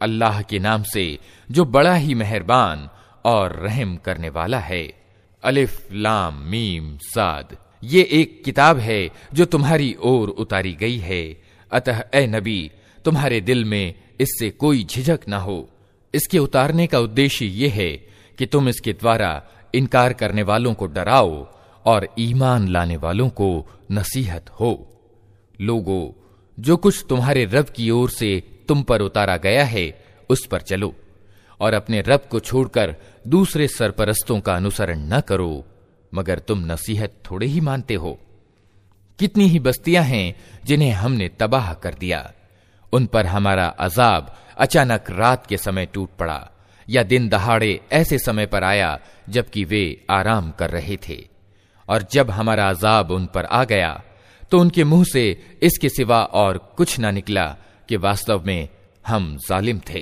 अल्लाह के नाम से जो बड़ा ही मेहरबान और रहम करने वाला है अलिफ लाम मीम साद ये एक किताब है जो तुम्हारी ओर उतारी गई है अतः ए नबी तुम्हारे दिल में इससे कोई झिझक ना हो। इसके उतारने का उद्देश्य यह है कि तुम इसके द्वारा इनकार करने वालों को डराओ और ईमान लाने वालों को नसीहत हो। लोगो, जो कुछ तुम्हारे रब की ओर से तुम पर उतारा गया है, उस पर चलो और अपने रब को छोड़कर दूसरे सरपरस्तों का अनुसरण न करो, मगर तुम नसीहत थोड़े ही मानते हो। कितनी ही बस्तियाँ हैं जिन्हें हमने तबाह कर दिया। उन पर हमारा अजाब अचानक रात के समय टूट पड़ा, या दिन दहाड़े ऐसे समय पर आया, जबकि वे आराम कर रहे थे। और जब हमारा अजाब उन पर आ गया तो उनके मुँह से इसके सिवा और कुछ न निकला कि वास्तव में हम जालिम थे।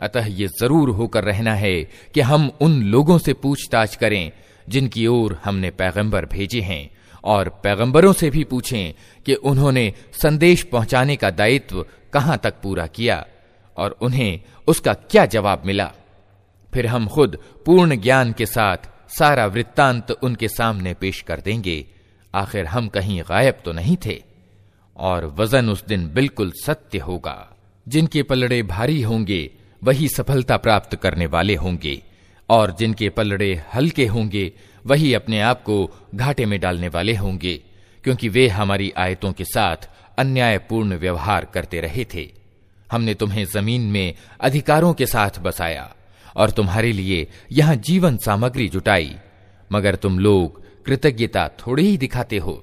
अतः ये ज़रूर होकर रहना है कि हम उन लोगों से पूछताछ करें, जिनकी ओर हमने पैगंबर भेजे हैं, और पैगंबरों से भी पूछें कि उन्होंने संदेश पहुँचाने का दायित्व कहाँ तक पूरा किया, और उन्हें उसका क्या जवाब मिला। फिर हम खुद पूर्ण ज्ञान के साथ सारा वृत्तांत उनके सामने पेश कर देंगे। आखिर हम कहीं गायब तो नहीं थे, और वज़न उस दिन बिल्कुल सत्य होगा। जिनके पलड़े भारी होंगे वही सफलता प्राप्त करने वाले होंगे, और जिनके पलड़े हल्के होंगे, वही अपने आप को घाटे में डालने वाले होंगे, क्योंकि वे हमारी आयतों के साथ अन्यायपूर्ण व्यवहार करते रहे थे। हमने तुम्हें ज़मीन में अधिकारों के साथ बसाया, और तुम्हारे लिए यहाँ जीवन सामग्री जुटाई, मगर तुम लोग कृतज्ञता थोड़ी ही दिखाते हो।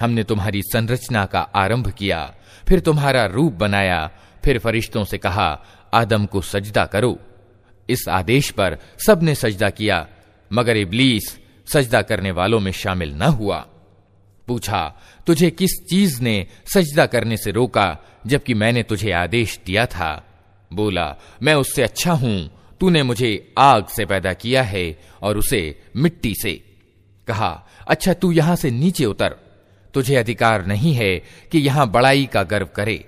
हमने तुम्हारी संरचना का आरंभ किया फिर तुम्हारा रूप बनाया फिर फरिश्तों से कहा आदम को सजदा करो इस आदेश पर सबने सजदा किया मगर इबलीस सजदा करने वालों में शामिल न हुआ। पूछा, तुझे किस चीज़ ने सजदा करने से रोका, जबकि मैंने तुझे आदेश दिया था? बोला, मैं उससे अच्छा हूँ, तूने मुझे आग से पैदा किया है और उसे मिट्टी से। कहा अच्छा तू यहाँ से नीचे उतर। तुझे अधिकार नहीं है कि यहाँ बड़ाई का गर्व करे।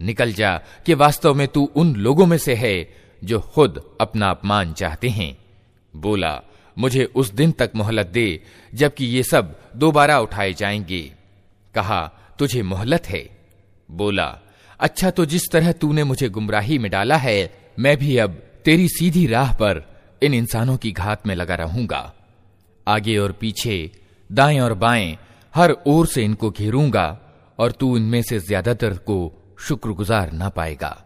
निकल जा, कि वास्तव में तू उन लोगों में से है, जो खुद अपना अपमान चाहते हैं। बोला मुझे उस दिन तक मोहलत दे, जबकि ये सब दोबारा उठाए जाएँगे। कहा, तुझे मोहलत है? बोला अच्छा तो जिस तरह तूने मुझे गुमराही में डाला है, मैं भी अब तेरी सीधी राह पर इन इंसानों की घात में लगा रहूँगा। आगे और पीछे, दाएँ और बाएँ, हर ओर से इनको घेरूँगा, और तू इनमें से ज़्यादातर को शुक्रगुजार ना पाएगा।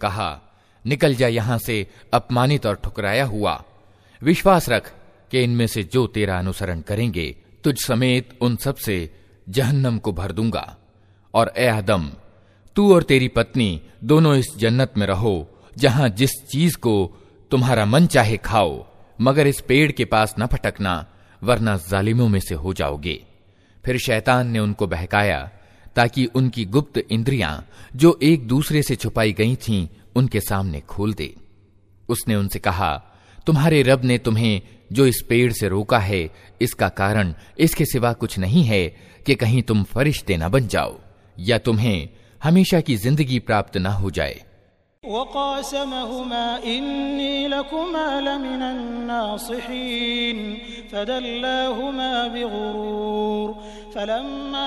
कहा निकल जा यहां से अपमानित और ठुकराया हुआ विश्वास रख कि इनमें से जो तेरा अनुसरण करेंगे, तुझ समेत उन सबसे जहन्नम को भर दूँगा। और ए आदम, तू और तेरी पत्नी दोनों इस जन्नत में रहो, जहाँ जिस चीज़ को तुम्हारा मन चाहे खाओ, मगर इस पेड़ के पास न फटकना, वरना जालिमों में से हो जाओगे। फिर शैतान ने उनको बहकाया, ताकि उनकी गुप्त इंद्रियाँ, जो एक दूसरे से छुपाई गई थीं, उनके सामने खोल दे। उसने उनसे कहा, तुम्हारे रब ने तुम्हें जो इस पेड़ से रोका है इसका कारण इसके सिवा कुछ नहीं है कि कहीं तुम फरिश्ते न बन जाओ या तुम्हें हमेशा की जिंदगी प्राप्त न हो जाए वक़ासमहुमा इन्नी लकुमा लमिनन नासिहीन फदल्लाहुमा बिगुरूर फलम्मा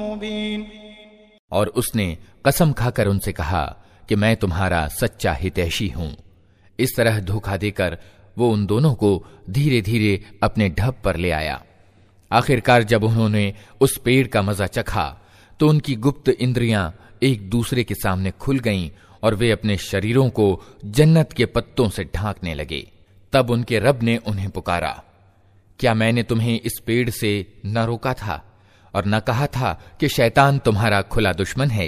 मुबीन और उसने कसम खाकर उनसे कहा कि मैं तुम्हारा सच्चा हितैषी हूं इस तरह धोखा देकर वो उन दोनों को धीरे धीरे अपने ढब पर ले आया आखिरकार जब उन्होंने उस पेड़ का मजा चखा तो उनकी गुप्त इंद्रियाँ एक दूसरे के सामने खुल गईं और वे अपने शरीरों को जन्नत के पत्तों से ढांकने लगे। तब उनके रब ने उन्हें पुकारा, क्या मैंने तुम्हें इस पेड़ से न रोका था और न कहा था कि शैतान तुम्हारा खुला दुश्मन है?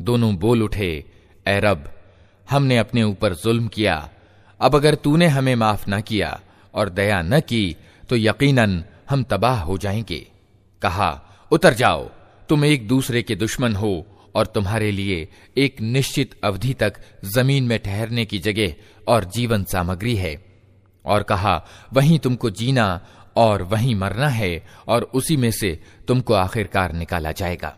दोनों बोल उठे ए रब हमने अपने ऊपर जुल्म किया अब अगर तूने हमें माफ न किया और दया न की तो यकीनन हम तबाह हो जाएंगे कहा उतर जाओ तुम एक दूसरे के दुश्मन हो और तुम्हारे लिए एक निश्चित अवधि तक ज़मीन में ठहरने की जगह और जीवन सामग्री है। और कहा, वहीं तुमको जीना और वहीं मरना है और उसी में से तुमको आखिरकार निकाला जाएगा।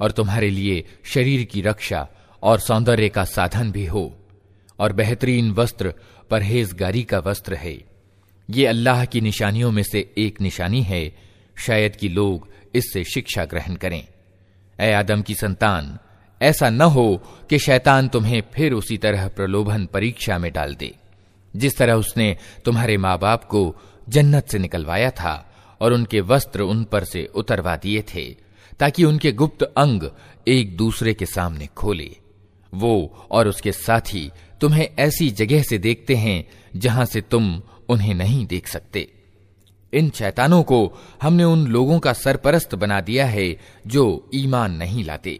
और तुम्हारे लिए शरीर की रक्षा और सौंदर्य का साधन भी हो, और बेहतरीन वस्त्र परहेजगारी का वस्त्र है। ये अल्लाह की निशानियों में से एक निशानी है, शायद कि लोग इससे शिक्षा ग्रहण करें। ए आदम की संतान, ऐसा न हो कि शैतान तुम्हें फिर उसी तरह प्रलोभन परीक्षा में डाल दे, जिस तरह उसने तुम्हारे माँ बाप को जन्नत से निकलवाया था और उनके वस्त्र उन पर से उतरवा दिए थे। ताकि उनके गुप्त अंग एक दूसरे के सामने खोले वो और उसके साथी तुम्हें ऐसी जगह से देखते हैं जहां से तुम उन्हें नहीं देख सकते इन शैतानों को हमने उन लोगों का सरपरस्त बना दिया है जो ईमान नहीं लाते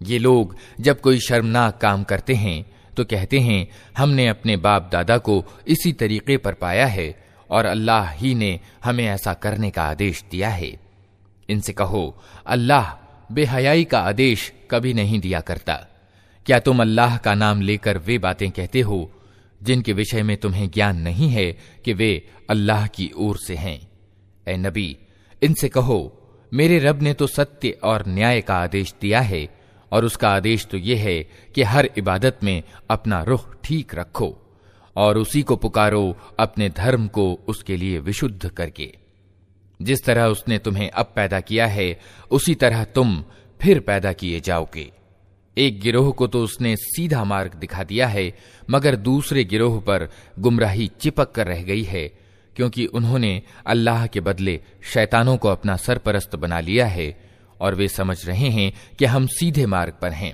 ये लोग जब कोई शर्मनाक काम करते हैं तो कहते हैं हमने अपने बाप दादा को इसी तरीके पर पाया है और अल्लाह ही ने हमें ऐसा करने का आदेश दिया है इनसे कहो, अल्लाह बेहयाई का आदेश कभी नहीं दिया करता। क्या तुम अल्लाह का नाम लेकर वे बातें कहते हो, जिनके विषय में तुम्हें ज्ञान नहीं है कि वे अल्लाह की ओर से हैं? ए नबी, इनसे कहो, मेरे रब ने तो सत्य और न्याय का आदेश दिया है, और उसका आदेश तो यह है कि हर इबादत में अपना रुख ठीक रखो, और उसी को पुकारो अपने धर्म को उसके लिए विशुद्ध करके। जिस तरह उसने तुम्हें अब पैदा किया है, उसी तरह तुम फिर पैदा किए जाओगे। एक गिरोह को तो उसने सीधा मार्ग दिखा दिया है, मगर दूसरे गिरोह पर गुमराही चिपक कर रह गई है, क्योंकि उन्होंने अल्लाह के बदले शैतानों को अपना सरपरस्त बना लिया है, और वे समझ रहे हैं कि हम सीधे मार्ग पर हैं।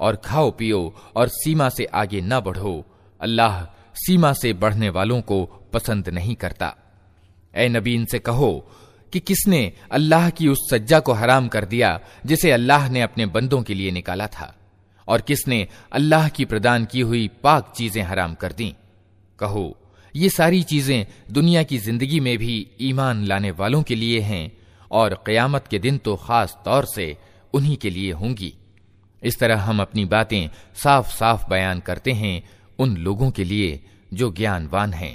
और खाओ, पियो, और सीमा से आगे न बढ़ो। अल्लाह सीमा से बढ़ने वालों को पसंद नहीं करता। ए नबीन से कहो कि किसने अल्लाह की उस सज्जा को हराम कर दिया, जिसे अल्लाह ने अपने बंदों के लिए निकाला था, और किसने अल्लाह की प्रदान की हुई पाक चीज़ें हराम कर दी। कहो, ये सारी चीज़ें दुनिया की ज़िंदगी में भी ईमान लाने वालों के लिए हैं, और कयामत के दिन तो खास तौर से उन्हीं के लिए होंगी। इस तरह हम अपनी बातें साफ़ साफ़ बयान करते हैं उन लोगों के लिए जो ज्ञानवान हैं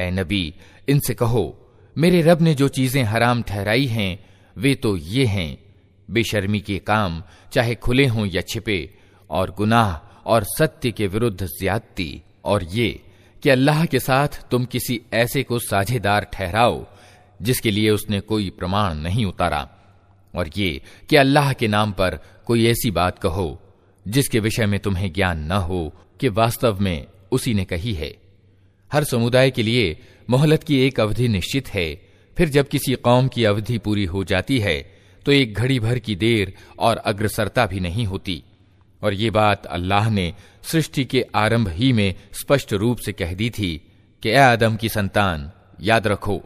ए नबी इनसे कहो मेरे रब ने जो चीजें हराम ठहराई हैं वे तो ये हैं बेशर्मी के काम चाहे खुले हों या छिपे और गुनाह और सत्य के विरुद्ध ज्यादती। और ये कि अल्लाह के साथ तुम किसी ऐसे को साझेदार ठहराओ, जिसके लिए उसने कोई प्रमाण नहीं उतारा। और ये कि अल्लाह के नाम पर कोई ऐसी बात कहो, जिसके विषय में तुम्हें ज्ञान न हो, कि वास्तव में उसी ने कही है। हर समुदाय के लिए मोहलत की एक अवधि निश्चित है। फिर जब किसी कौम की अवधि पूरी हो जाती है तो एक घड़ी भर की देर और अग्रसरता भी नहीं होती। और ये बात अल्लाह ने सृष्टि के आरंभ ही में स्पष्ट रूप से कह दी थी कि ए आदम की संतान, याद रखो,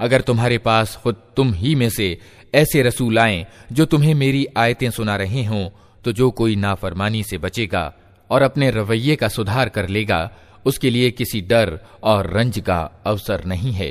अगर तुम्हारे पास खुद तुम ही में से ऐसे रसूल आए जो तुम्हें मेरी आयतें सुना रहे हों तो जो कोई नाफरमानी से बचेगा और अपने रवैये का सुधार कर लेगा, उसके लिए किसी डर और रंज का अवसर नहीं है।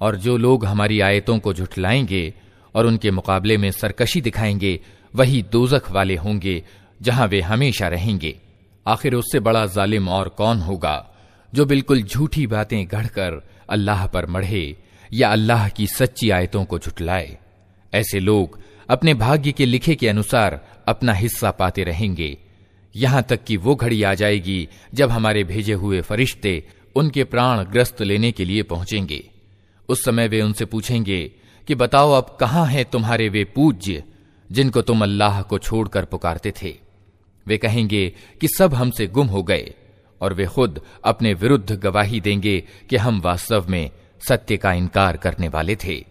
और जो लोग हमारी आयतों को झुठलाएंगे और उनके मुकाबले में सरकशी दिखाएंगे वही दोजख वाले होंगे, जहाँ वे हमेशा रहेंगे। आखिर उससे बड़ा जालिम और कौन होगा, जो बिल्कुल झूठी बातें गढ़कर अल्लाह पर मढ़े, या अल्लाह की सच्ची आयतों को झुटलाए। ऐसे लोग अपने भाग्य के लिखे के अनुसार अपना हिस्सा पाते रहेंगे। यहाँ तक कि वो घड़ी आ जाएगी, जब हमारे भेजे हुए फरिश्ते उनके प्राण ग्रस्त लेने के लिए पहुँचेंगे। उस समय वे उनसे पूछेंगे कि, बताओ अब कहाँ हैं तुम्हारे वे पूज्य? जिनको तुम अल्लाह को छोड़कर पुकारते थे। वे कहेंगे कि सब हमसे गुम हो गए और वे खुद अपने विरुद्ध गवाही देंगे कि हम वास्तव में सत्य का इनकार करने वाले थे।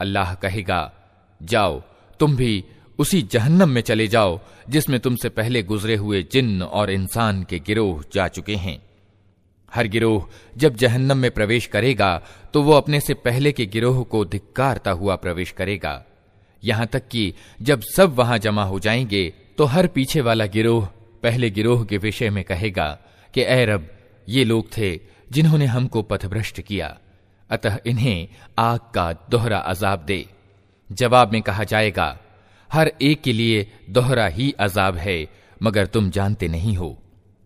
अल्लाह कहेगा जाओ तुम भी उसी जहन्नम में चले जाओ जिसमें तुमसे पहले गुजरे हुए जिन्न और इंसान के गिरोह जा चुके हैं हर गिरोह जब जहन्नम में प्रवेश करेगा तो वो अपने से पहले के गिरोह को धिक्कारता हुआ प्रवेश करेगा यहाँ तक कि जब सब वहाँ जमा हो जाएँगे तो हर पीछे वाला गिरोह पहले गिरोह के विषय में कहेगा कि ए रब, ये लोग थे जिन्होंने हमको पथभ्रष्ट किया। अतः इन्हें आग का दोहरा अजाब दे। जवाब में कहा जाएगा, हर एक के लिए दोहरा ही अजाब है, मगर तुम जानते नहीं हो।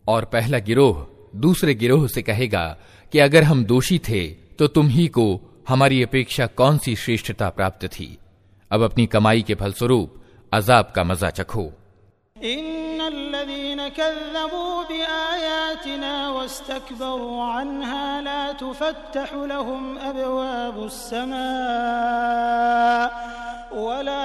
और पहला गिरोह दूसरे गिरोह से कहेगा कि, अगर हम दोषी थे तो तुम ही को हमारी अपेक्षा कौन सी श्रेष्ठता प्राप्त थी? अब अपनी कमाई के फलस्वरूप अजाब का मजा चखो वला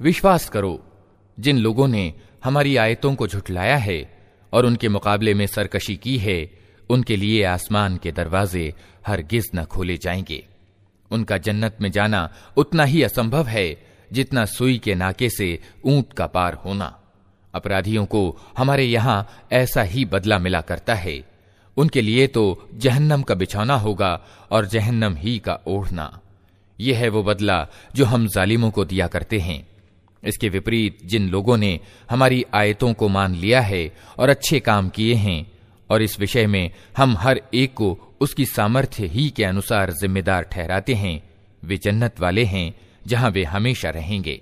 विश्वास करो जिन लोगों ने हमारी आयतों को झुठलाया है और उनके मुकाबले में सरकशी की है। उनके लिए आसमान के दरवाजे हरगिज न खोले जाएँगे। उनका जन्नत में जाना उतना ही असंभव है, जितना सुई के नाके से ऊँट का पार होना। अपराधियों को हमारे यहाँ ऐसा ही बदला मिला करता है। उनके लिए तो जहन्नम का बिछौना होगा और जहन्नम ही का ओढ़ना। यह है वो बदला जो हम जालिमों को दिया करते हैं। इसके विपरीत जिन लोगों ने हमारी आयतों को मान लिया है और अच्छे काम किए हैं, और इस विषय में हम हर एक को उसकी सामर्थ्य ही के अनुसार जिम्मेदार ठहराते हैं, वे जन्नत वाले हैं जहाँ वे हमेशा रहेंगे।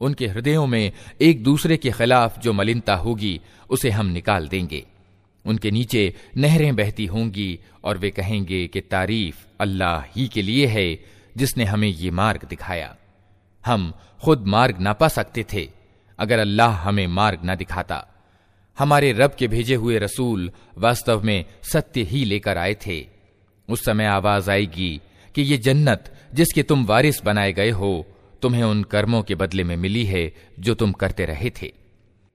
उनके हृदयों में एक दूसरे के खिलाफ जो मलिनता होगी उसे हम निकाल देंगे उनके नीचे नहरें बहती होंगी और वे कहेंगे कि तारीफ अल्लाह ही के लिए है जिसने हमें ये मार्ग दिखाया हम खुद मार्ग ना पा सकते थे, अगर अल्लाह हमें मार्ग ना दिखाता। हमारे रब के भेजे हुए रसूल वास्तव में सत्य ही लेकर आए थे। उस समय आवाज़ आएगी कि ये जन्नत जिसके तुम वारिस बनाए गए हो, तुम्हें उन कर्मों के बदले में मिली है जो तुम करते रहे थे।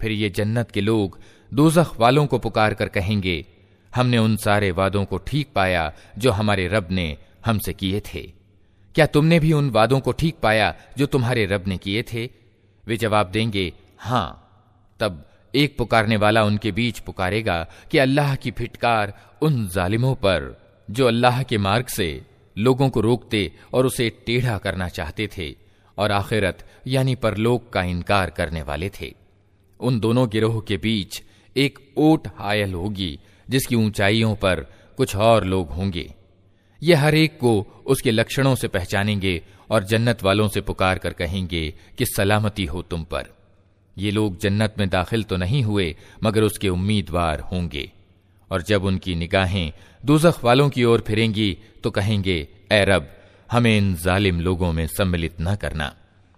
फिर ये जन्नत के लोग दोजख वालों को पुकार कर कहेंगे हमने उन सारे वादों को ठीक पाया जो हमारे रब ने हमसे किए थे क्या तुमने भी उन वादों को ठीक पाया जो तुम्हारे रब ने किए थे वे जवाब देंगे हां तब एक पुकारने वाला उनके बीच पुकारेगा कि अल्लाह की फिटकार उन जालिमों पर, जो अल्लाह के मार्ग से लोगों को रोकते और उसे टेढ़ा करना चाहते थे और आखिरत, यानी परलोक का इनकार करने वाले थे। उन दोनों गिरोह के बीच एक ओट हायल होगी, जिसकी ऊंचाइयों पर कुछ और लोग होंगे। ये हर एक को उसके लक्षणों से पहचानेंगे और जन्नत वालों से पुकार कर कहेंगे कि सलामती हो तुम पर। ये लोग जन्नत में दाखिल तो नहीं हुए, मगर उसके उम्मीदवार होंगे। और जब उनकी निगाहें दोजख वालों की ओर फिरेंगी तो कहेंगे ए रब, हमें इन जालिम लोगों में सम्मिलित न करना।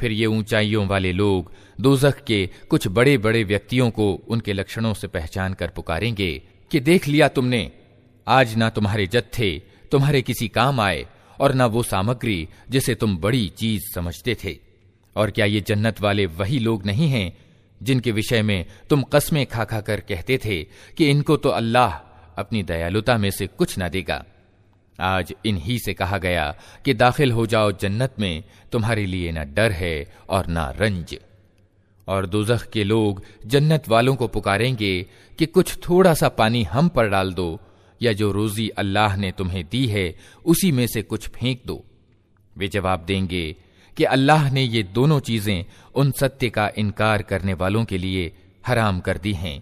फिर ये ऊंचाइयों वाले लोग दोजख के कुछ बड़े बड़े व्यक्तियों को उनके लक्षणों से पहचान कर पुकारेंगे कि देख लिया तुमने आज ना तुम्हारे जत्थे तुम्हारे किसी काम आए और न वो सामग्री जिसे तुम बड़ी चीज़ समझते थे। और क्या ये जन्नत वाले वही लोग नहीं हैं, जिनके विषय में तुम कस्में खा खा कर कहते थे कि इनको तो अल्लाह अपनी दयालुता में से कुछ ना देगा। आज इन्हीं से कहा गया कि दाखिल हो जाओ जन्नत में, तुम्हारे लिए न डर है और ना रंज। और दुजख के लोग जन्नत वालों को पुकारेंगे कि कुछ थोड़ा सा पानी हम पर डाल दो या जो रोजी अल्लाह ने तुम्हें दी है, उसी में से कुछ फेंक दो। वे जवाब देंगे कि अल्लाह ने ये दोनों चीज़ें उन सत्य का इनकार करने वालों के लिए हराम कर दी हैं।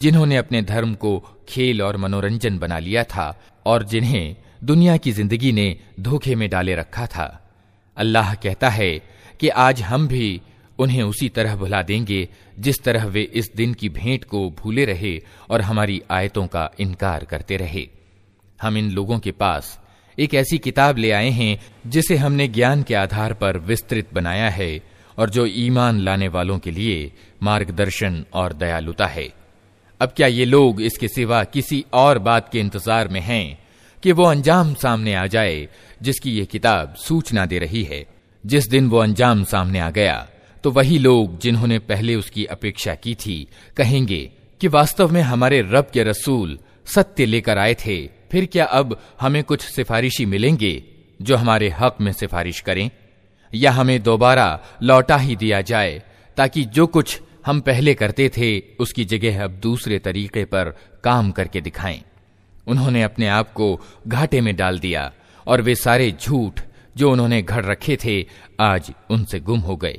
जिन्होंने अपने धर्म को खेल और मनोरंजन बना लिया था और जिन्हें दुनिया की जिंदगी ने धोखे में डाले रखा था अल्लाह कहता है कि आज हम भी उन्हें उसी तरह भुला देंगे जिस तरह वे इस दिन की भेंट को भूले रहे और हमारी आयतों का इनकार करते रहे। हम इन लोगों के पास एक ऐसी किताब ले आए हैं जिसे हमने ज्ञान के आधार पर विस्तृत बनाया है और जो ईमान लाने वालों के लिए मार्गदर्शन और दयालुता है। अब क्या ये लोग इसके सिवा किसी और बात के इंतज़ार में हैं? कि वो अंजाम सामने आ जाए, जिसकी ये किताब सूचना दे रही है। जिस दिन वो अंजाम सामने आ गया तो वही लोग जिन्होंने पहले उसकी अपेक्षा की थी, कहेंगे कि वास्तव में हमारे रब के रसूल सत्य लेकर आए थे, फिर क्या अब हमें कुछ सिफारिशी मिलेंगे, जो हमारे हक में सिफारिश करें? या हमें दोबारा लौटा ही दिया जाए, ताकि जो कुछ हम पहले करते थे, उसकी जगह अब दूसरे तरीके पर काम करके दिखाएँ। उन्होंने अपने आप को घाटे में डाल दिया और वे सारे झूठ जो उन्होंने घड़ रखे थे आज उनसे गुम हो गए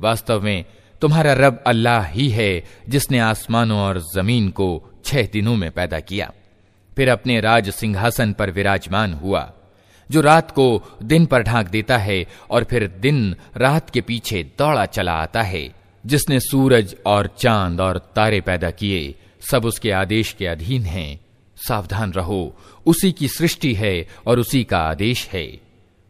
वास्तव में तुम्हारा रब अल्लाह ही है जिसने आसमानों और जमीन को छह दिनों में पैदा किया फिर अपने राज सिंहासन पर विराजमान हुआ, जो रात को दिन पर ढांक देता है और फिर दिन रात के पीछे दौड़ा चला आता है, जिसने सूरज और चाँद और तारे पैदा किए, सब उसके आदेश के अधीन हैं। सावधान रहो, उसी की सृष्टि है और उसी का आदेश है।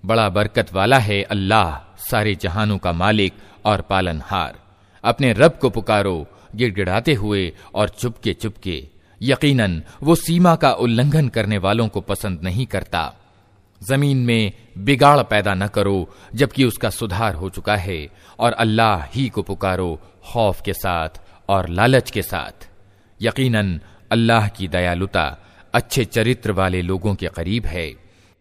बड़ा बरकत वाला है अल्लाह, सारे जहानों का मालिक और पालनहार। अपने रब को पुकारो, गिड़गिड़ाते हुए और चुपके चुपके यकीनन, वो सीमा का उल्लंघन करने वालों को पसंद नहीं करता। ज़मीन में बिगाड़ पैदा न करो, जबकि उसका सुधार हो चुका है, और अल्लाह ही को पुकारो खौफ के साथ और लालच के साथ। यकीनन, अल्लाह की दयालुता अच्छे चरित्र वाले लोगों के करीब है।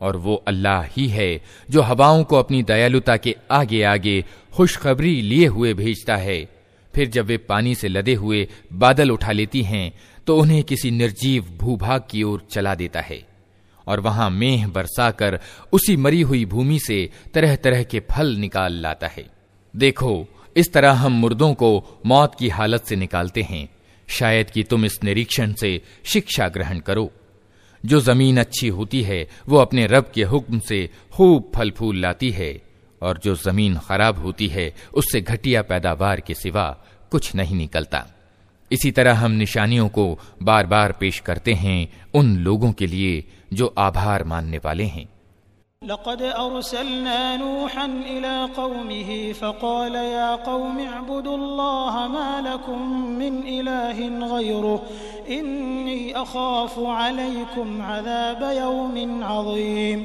और वो अल्लाह ही है जो हवाओं को अपनी दयालुता के आगे आगे खुशखबरी लिए हुए भेजता है फिर जब वे पानी से लदे हुए बादल उठा लेती हैं तो उन्हें किसी निर्जीव भूभाग की ओर चला देता है, और वहाँ मेह बरसाकर उसी मरी हुई भूमि से तरह तरह के फल निकाल लाता है। देखो, इस तरह हम मुर्दों को मौत की हालत से निकालते हैं। शायद कि तुम इस निरीक्षण से शिक्षा ग्रहण करो। जो ज़मीन अच्छी होती है, वो अपने रब के हुक्म से खूब फल फूल लाती है, और जो ज़मीन खराब होती है, उससे घटिया पैदावार के सिवा कुछ नहीं निकलता। इसी तरह हम निशानियों को बार बार पेश करते हैं उन लोगों के लिए जो आभार मानने वाले हैं लक़द अरसलना नूहन इला कौमिही फ़क़ाल या कौम अब्दुल्लाह मा लकुम मिन इलाहिन गैरुह इन्नी अखाफु अलैकुम अज़ाब यौमिन अज़ीम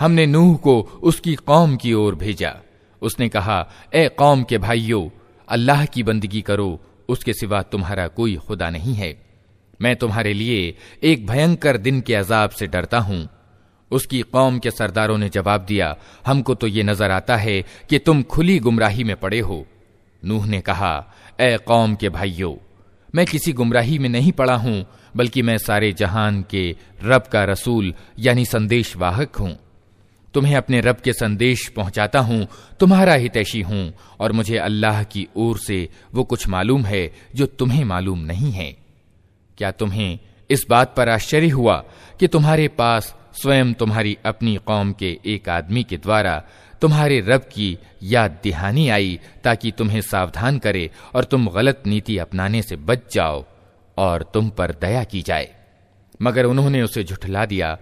हमने नूह को उसकी कौम की ओर भेजा। उसने कहा, ए कौम के भाइयों, अल्लाह की बंदगी करो, उसके सिवा तुम्हारा कोई खुदा नहीं है। मैं तुम्हारे लिए एक भयंकर दिन के अजाब से डरता हूँ। उसकी कौम के सरदारों ने जवाब दिया, हमको तो ये नज़र आता है कि तुम खुली गुमराही में पड़े हो। नूह ने कहा, ए कौम के भाइयों, मैं किसी गुमराही में नहीं पड़ा हूँ बल्कि मैं सारे जहान के रब का रसूल, यानी संदेश वाहक हूँ। तुम्हें अपने रब के संदेश पहुंचाता हूँ, तुम्हारा हितैषी हूँ, और मुझे अल्लाह की ओर से वो कुछ मालूम है जो तुम्हें मालूम नहीं है। क्या तुम्हें इस बात पर आश्चर्य हुआ कि तुम्हारे पास स्वयं तुम्हारी अपनी कौम के एक आदमी के द्वारा तुम्हारे रब की याद दिहानी आई, ताकि तुम्हें सावधान करे और तुम गलत नीति अपनाने से बच जाओ। और तुम पर दया की जाए। मगर उन्होंने उसे झुठला दिया।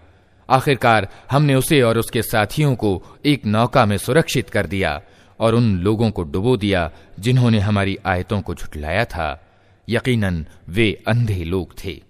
आखिरकार हमने उसे और उसके साथियों को एक नौका में सुरक्षित कर दिया और उन लोगों को डुबो दिया जिन्होंने हमारी आयतों को झुठलाया था। यकीनन वे अंधे लोग थे।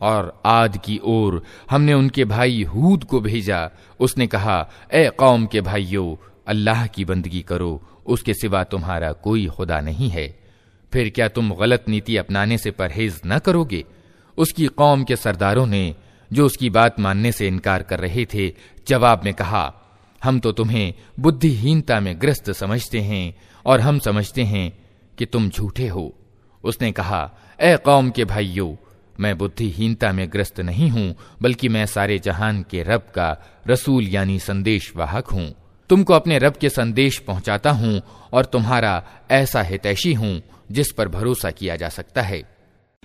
और आद की ओर हमने उनके भाई हूद को भेजा उसने कहा ए कौम के भाइयों अल्लाह की बंदगी करो उसके सिवा तुम्हारा कोई खुदा नहीं है फिर क्या तुम गलत नीति अपनाने से परहेज न करोगे उसकी कौम के सरदारों ने, जो उसकी बात मानने से इनकार कर रहे थे, जवाब में कहा, हम तो तुम्हें बुद्धिहीनता में ग्रस्त समझते हैं, और हम समझते हैं कि तुम झूठे हो। उसने कहा, ए कौम के भाइयों, मैं बुद्धिहीनता में ग्रस्त नहीं हूँ, बल्कि मैं सारे जहान के रब का रसूल यानी संदेश वाहक हूँ। तुमको अपने रब के संदेश पहुंचाता हूँ, और तुम्हारा ऐसा हितैषी हूँ, जिस पर भरोसा किया जा सकता है।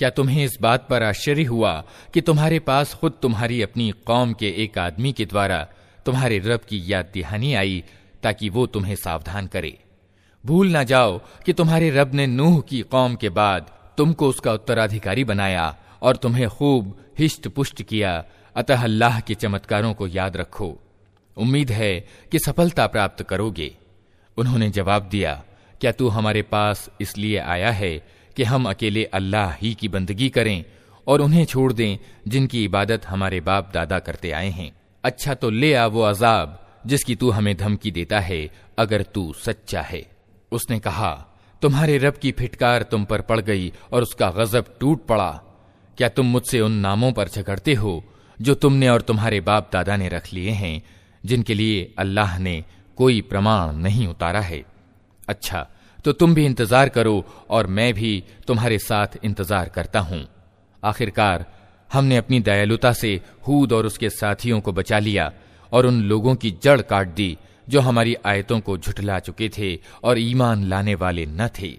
क्या तुम्हें इस बात पर आश्चर्य हुआ कि तुम्हारे पास खुद तुम्हारी अपनी कौम के एक आदमी के द्वारा तुम्हारे रब की याद दहानी आई ताकि वो तुम्हें सावधान करे भूल ना जाओ कि तुम्हारे रब ने नूह की कौम के बाद तुमको उसका उत्तराधिकारी बनाया और तुम्हें खूब हिष्ट पुष्ट किया। अतः अल्लाह के चमत्कारों को याद रखो। उम्मीद है कि सफलता प्राप्त करोगे। उन्होंने जवाब दिया, क्या तू हमारे पास इसलिए आया है कि हम अकेले अल्लाह ही की बंदगी करें और उन्हें छोड़ दें जिनकी इबादत हमारे बाप दादा करते आए हैं? अच्छा तो ले आ वो अजाब जिसकी तू हमें धमकी देता है, अगर तू सच्चा है। उसने कहा, तुम्हारे रब की फिटकार तुम पर पड़ गई और उसका गजब टूट पड़ा। क्या तुम मुझसे उन नामों पर झगड़ते हो, जो तुमने और तुम्हारे बाप दादा ने रख लिए हैं, जिनके लिए अल्लाह ने कोई प्रमाण नहीं उतारा है? अच्छा तो तुम भी इंतज़ार करो और मैं भी तुम्हारे साथ इंतज़ार करता हूँ। आखिरकार, हमने अपनी दयालुता से हूद और उसके साथियों को बचा लिया और उन लोगों की जड़ काट दी जो हमारी आयतों को झुठला चुके थे और ईमान लाने वाले न थे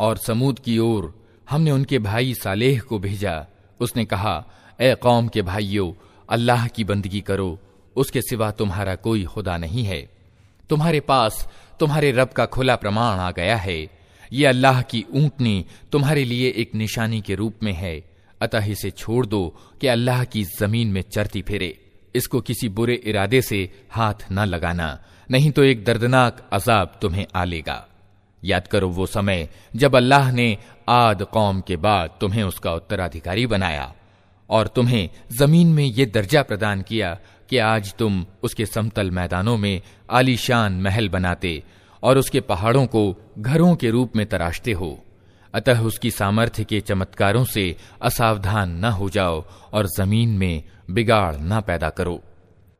और समूद की ओर हमने उनके भाई सालेह को भेजा उसने कहा ए कौम के भाइयों अल्लाह की बंदगी करो, उसके सिवा तुम्हारा कोई खुदा नहीं है। तुम्हारे पास तुम्हारे रब का खुला प्रमाण आ गया है। ये अल्लाह की ऊंटनी तुम्हारे लिए एक निशानी के रूप में है। अतः इसे छोड़ दो कि अल्लाह की ज़मीन में चरती फिरे। इसको किसी बुरे इरादे से हाथ न लगाना, नहीं तो एक दर्दनाक अजाब तुम्हें आ लेगा। याद करो वो समय जब अल्लाह ने आद कौम के बाद तुम्हें उसका उत्तराधिकारी बनाया। और तुम्हें ज़मीन में ये दर्जा प्रदान किया कि आज तुम उसके समतल मैदानों में आलीशान महल बनाते और उसके पहाड़ों को घरों के रूप में तराशते हो। अतः उसकी सामर्थ्य के चमत्कारों से असावधान न हो जाओ और ज़मीन में बिगाड़ न पैदा करो।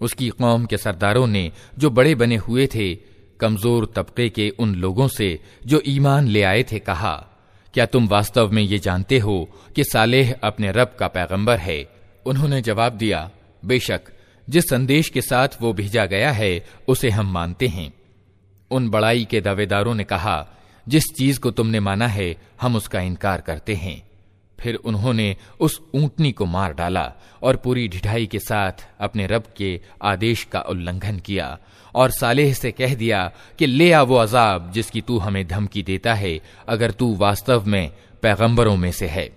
उसकी कौम के सरदारों ने जो बड़े बने हुए थे कमजोर तबके के उन लोगों से जो ईमान ले आए थे कहा क्या तुम वास्तव में ये जानते हो कि सालेह अपने रब का पैगंबर है उन्होंने जवाब दिया बेशक जिस संदेश के साथ वो भेजा गया है, उसे हम मानते हैं। उन बड़ाई के दावेदारों ने कहा, जिस चीज़ को तुमने माना है, हम उसका इनकार करते हैं। फिर उन्होंने उस ऊंटनी को मार डाला और पूरी ढिठाई के साथ अपने रब के आदेश का उल्लंघन किया और सालेह से कह दिया कि, ले आ वो अजाब जिसकी तू हमें धमकी देता है, अगर तू वास्तव में पैगंबरों में से है।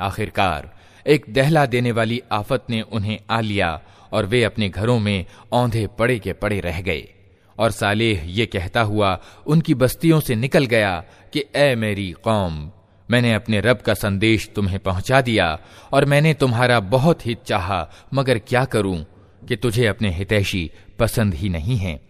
आखिरकार एक दहला देने वाली आफत ने उन्हें आ लिया और वे अपने घरों में औंधे पड़े के पड़े रह गए। और सालेह ये कहता हुआ, उनकी बस्तियों से निकल गया कि ए मेरी कौम, मैंने अपने रब का संदेश तुम्हें पहुँचा दिया और मैंने तुम्हारा बहुत हित चाहा, मगर क्या करूँ कि तुझे अपने हितैषी पसंद ही नहीं है?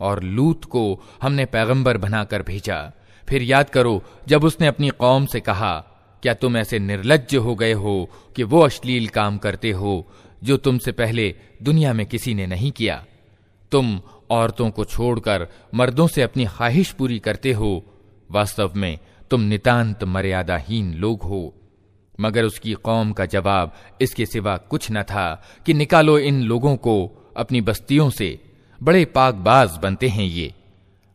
और लूत को हमने पैगंबर बनाकर भेजा फिर याद करो जब उसने अपनी कौम से कहा क्या तुम ऐसे निर्लज हो गए हो कि वो अश्लील काम करते हो जो तुमसे पहले दुनिया में किसी ने नहीं किया तुम औरतों को छोड़कर मर्दों से अपनी ख्वाहिश पूरी करते हो वास्तव में तुम नितांत मर्यादाहीन लोग हो। मगर उसकी कौम का जवाब इसके सिवा कुछ न था कि निकालो इन लोगों को अपनी बस्तियों से। बड़े पाकबाज बनते हैं ये।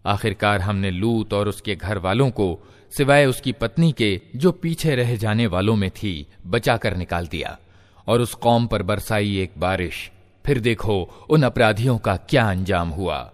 आखिरकार हमने लूत और उसके घर वालों को सिवाय उसकी पत्नी के जो पीछे रह जाने वालों में थी, बचाकर निकाल दिया। और उस कौम पर बरसाई एक बारिश। फिर देखो, उन अपराधियों का क्या अंजाम हुआ।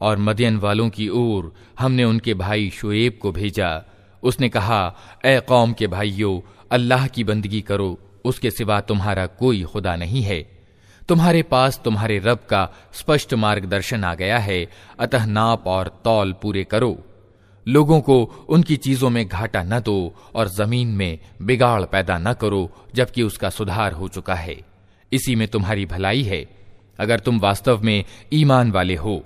और मदियन वालों की ओर हमने उनके भाई शुएब को भेजा उसने कहा ए कौम के भाइयों अल्लाह की बंदगी करो उसके सिवा तुम्हारा कोई खुदा नहीं है तुम्हारे पास तुम्हारे रब का स्पष्ट मार्गदर्शन आ गया है, अतः नाप और तौल पूरे करो। लोगों को उनकी चीज़ों में घाटा न दो और ज़मीन में बिगाड़ पैदा न करो, जबकि उसका सुधार हो चुका है। इसी में तुम्हारी भलाई है। अगर तुम वास्तव में ईमान वाले हो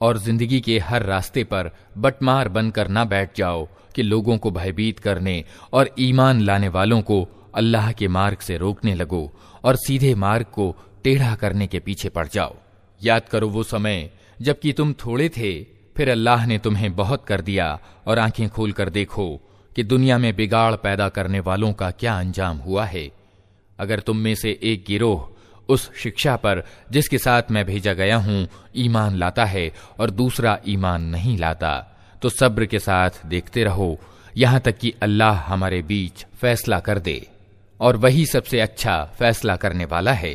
और जिंदगी के हर रास्ते पर बटमार बनकर ना बैठ जाओ कि लोगों को भयभीत करने और ईमान लाने वालों को अल्लाह के मार्ग से रोकने लगो और सीधे मार्ग को टेढ़ा करने के पीछे पड़ जाओ। याद करो वो समय, जबकि तुम थोड़े थे, फिर अल्लाह ने तुम्हें बहुत कर दिया और आँखें खोलकर देखो कि दुनिया में बिगाड़ पैदा करने वालों का क्या अंजाम हुआ है। अगर तुम में से एक गिरोह उस शिक्षा पर जिसके साथ मैं भेजा गया हूँ, ईमान लाता है और दूसरा ईमान नहीं लाता तो सब्र के साथ देखते रहो, यहाँ तक कि अल्लाह हमारे बीच फैसला कर दे। और वही सबसे अच्छा फैसला करने वाला है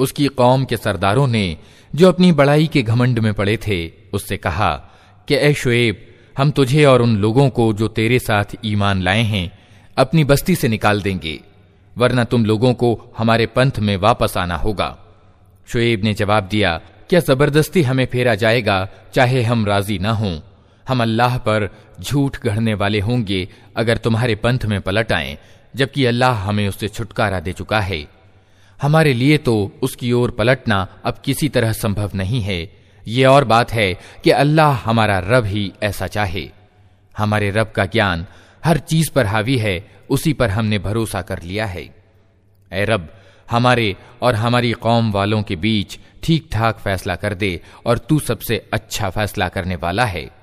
उसकी कौम के सरदारों ने जो अपनी बड़ाई के घमंड में पड़े थे उससे कहा कि ए शुएब हम तुझे और उन लोगों को जो तेरे साथ ईमान लाए हैं अपनी बस्ती से निकाल देंगे वरना तुम लोगों को हमारे पंथ में वापस आना होगा। शुएब ने जवाब दिया, क्या ज़बरदस्ती हमें फेरा जाएगा, चाहे हम राज़ी ना हों। हम अल्लाह पर झूठ गढ़ने वाले होंगे, अगर तुम्हारे पंथ में पलट आए, जबकि अल्लाह हमें उससे छुटकारा दे चुका है। हमारे लिए तो उसकी ओर पलटना अब किसी तरह संभव नहीं है। ये और बात है कि अल्लाह हमारा रब ही ऐसा चाहे। हमारे रब का ज्ञान हर चीज़ पर हावी है, उसी पर हमने भरोसा कर लिया है। ए रब, हमारे और हमारी कौम वालों के बीच ठीक ठाक फैसला कर दे और तू सबसे अच्छा फैसला करने वाला है।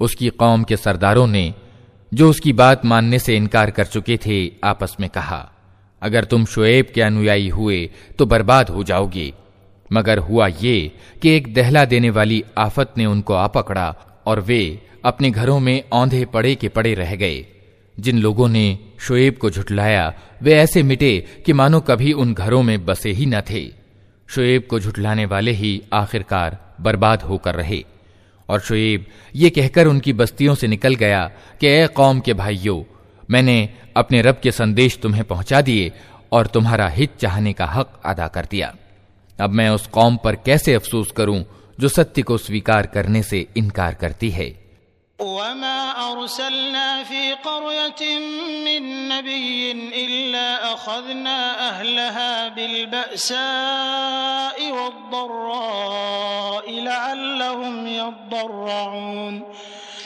उसकी कौम के सरदारों ने जो उसकी बात मानने से इनकार कर चुके थे आपस में कहा अगर तुम शुएब के अनुयायी हुए तो बर्बाद हो जाओगे मगर हुआ ये कि एक दहला देने वाली आफत ने उनको आ पकड़ा और वे अपने घरों में औंधे पड़े के पड़े रह गए। जिन लोगों ने शुएब को झुठलाया, वे ऐसे मिटे कि मानो कभी उन घरों में बसे ही न थे। शुएब को झुठलाने वाले ही आखिरकार बर्बाद होकर रहे। और शुएब ये कहकर उनकी बस्तियों से निकल गया कि, ए कौम के भाइयों, मैंने अपने रब के संदेश तुम्हें पहुँचा दिए और तुम्हारा हित चाहने का हक अदा कर दिया। अब मैं उस कौम पर कैसे अफसोस करूं जो सत्य को स्वीकार करने से इनकार करती है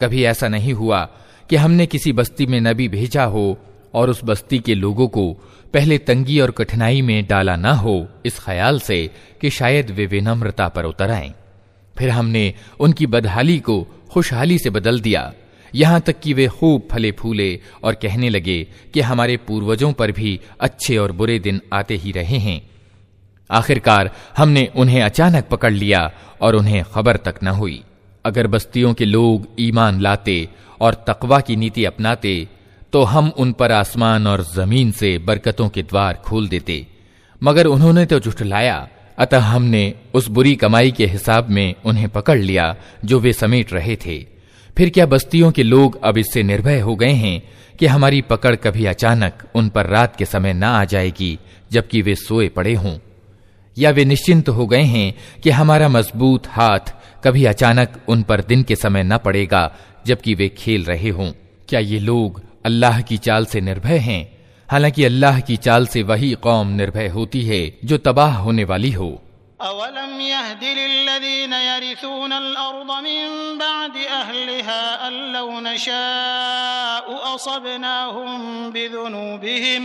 कभी ऐसा नहीं हुआ कि हमने किसी बस्ती में नबी भेजा हो और उस बस्ती के लोगों को पहले तंगी और कठिनाई में डाला ना हो इस ख्याल से कि शायद वे विनम्रता पर उतर आए। फिर हमने उनकी बदहाली को खुशहाली से बदल दिया। यहाँ तक कि वे खूब फले फूले और कहने लगे कि हमारे पूर्वजों पर भी अच्छे और बुरे दिन आते ही रहे हैं। आखिरकार हमने उन्हें अचानक पकड़ लिया और उन्हें खबर तक न हुई। अगर बस्तियों के लोग ईमान लाते और तकवा की नीति अपनाते तो हम उन पर आसमान और ज़मीन से बरकतों के द्वार खोल देते, मगर उन्होंने तो जुटलाया अतः हमने उस बुरी कमाई के हिसाब में उन्हें पकड़ लिया, जो वे समेट रहे थे। फिर क्या बस्तियों के लोग अब इससे निर्भय हो गए हैं कि हमारी पकड़ कभी अचानक उन पर रात के समय न आ जाएगी, जबकि वे सोए पड़े हों? या वे निश्चिंत हो गए हैं कि हमारा मज़बूत हाथ कभी अचानक उन पर दिन के समय न पड़ेगा, जबकि वे खेल रहे हों? क्या ये लोग अल्लाह की चाल से निर्भय हैं हालांकि अल्लाह की चाल से वही कौम निर्भय होती है जो तबाह होने वाली हो अवलम यहदिल्लज़ीन यरिसून अल-अर्द मिन बाद अहलिहा अल्लौ नशाउ असबनाहुम बिजुनूबिहिम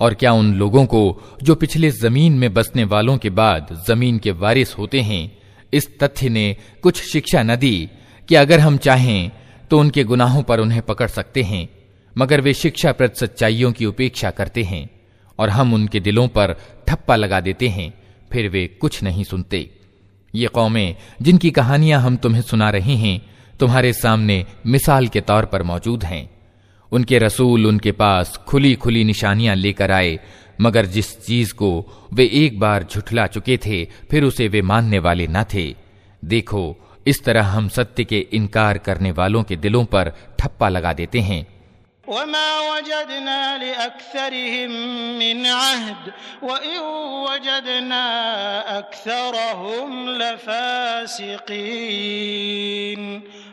और क्या उन लोगों को, जो पिछले ज़मीन में बसने वालों के बाद ज़मीन के वारिस होते हैं, इस तथ्य ने कुछ शिक्षा न दी कि अगर हम चाहें तो उनके गुनाहों पर उन्हें पकड़ सकते हैं, मगर वे शिक्षा प्रद सच्चाइयों की उपेक्षा करते हैं, और हम उनके दिलों पर ठप्पा लगा देते हैं, फिर वे कुछ नहीं सुनते। ये कौमें, जिनकी कहानियाँ हम तुम्हें सुना रहे हैं, तुम्हारे सामने मिसाल के तौर पर मौजूद हैं। उनके रसूल उनके पास खुली खुली निशानियाँ लेकर आए, मगर जिस चीज़ को वे एक बार झुठला चुके थे, फिर उसे वे मानने वाले न थे। देखो, इस तरह हम सत्य के इनकार करने वालों के दिलों पर ठप्पा लगा देते हैं। वमा वजदना लिअक्सरिहिम मिन अहद, वइन वजदना अक्सरहुम लफासिकीन।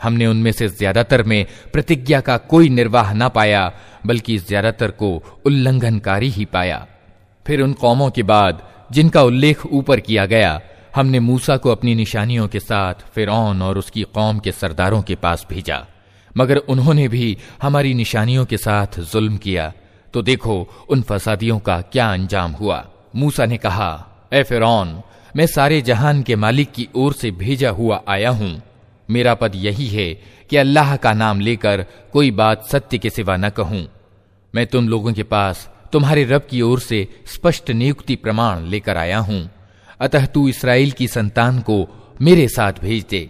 हमने उनमें से ज्यादातर में प्रतिज्ञा का कोई निर्वाह न पाया बल्कि ज्यादातर को उल्लंघनकारी ही पाया फिर उन कौमों के बाद जिनका उल्लेख ऊपर किया गया हमने मूसा को अपनी निशानियों के साथ फिर और उसकी कौम के सरदारों के पास भेजा मगर उन्होंने भी हमारी निशानियों के साथ जुल्म किया तो देखो, उन फसादियों का क्या अंजाम हुआ। मूसा ने कहा ए फिर मैं सारे जहान के मालिक की ओर से भेजा हुआ आया हूँ। मेरा पद यही है कि अल्लाह का नाम लेकर कोई बात सत्य के सिवा न कहूँ। मैं तुम लोगों के पास तुम्हारे रब की ओर से स्पष्ट नियुक्ति प्रमाण लेकर आया हूँ। अतः तू इसराइल की संतान को मेरे साथ भेज दे।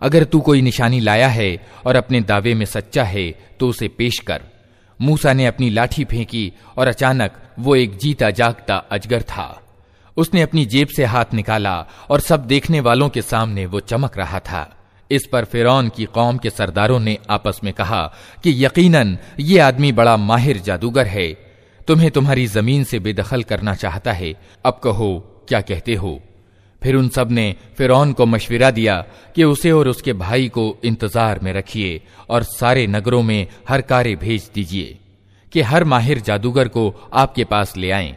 अगर तू कोई निशानी लाया है और अपने दावे में सच्चा है तो उसे पेश कर। मूसा ने अपनी लाठी फेंकी और अचानक वो एक जीता जागता अजगर था। उसने अपनी जेब से हाथ निकाला और सब देखने वालों के सामने वो चमक रहा था। इस पर फिरौन की कौम के सरदारों ने आपस में कहा कि यकीनन, ये आदमी बड़ा माहिर जादूगर है। तुम्हें तुम्हारी ज़मीन से बेदखल करना चाहता है। अब कहो, क्या कहते हो? फिर उन सबने फिरौन को मशविरा दिया कि उसे और उसके भाई को इंतज़ार में रखिए और सारे नगरों में हर कार्य भेज दीजिए कि हर माहिर जादूगर को आपके पास ले आए।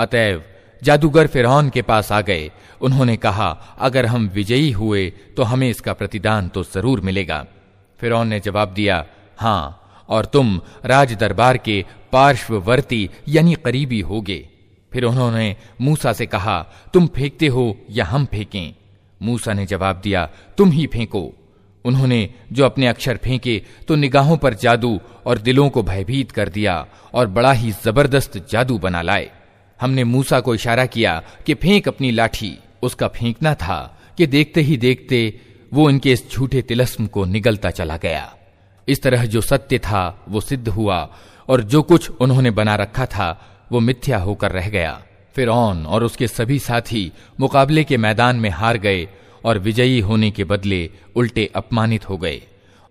अतएव जादूगर फिरौन के पास आ गए। उन्होंने कहा, अगर हम विजयी हुए तो हमें इसका प्रतिदान तो ज़रूर मिलेगा। फिरौन ने जवाब दिया हाँ और तुम राज दरबार के पार्श्ववर्ती, यानी करीबी होगे। फिर उन्होंने मूसा से कहा, तुम फेंकते हो या हम फेंकें? मूसा ने जवाब दिया, तुम ही फेंको। उन्होंने, जो अपने अक्षर फेंके तो निगाहों पर जादू और दिलों को भयभीत कर दिया और बड़ा ही ज़बरदस्त जादू बना लाए। हमने मूसा को इशारा किया कि फेंक अपनी लाठी। उसका फेंकना था कि देखते ही देखते वो इनके इस झूठे तिलस्म को निगलता चला गया। इस तरह जो सत्य था, वो सिद्ध हुआ और जो कुछ उन्होंने बना रखा था, वो मिथ्या होकर रह गया। फिर ऑन और उसके सभी साथी मुकाबले के मैदान में हार गए और विजयी होने के बदले उल्टे अपमानित हो गए।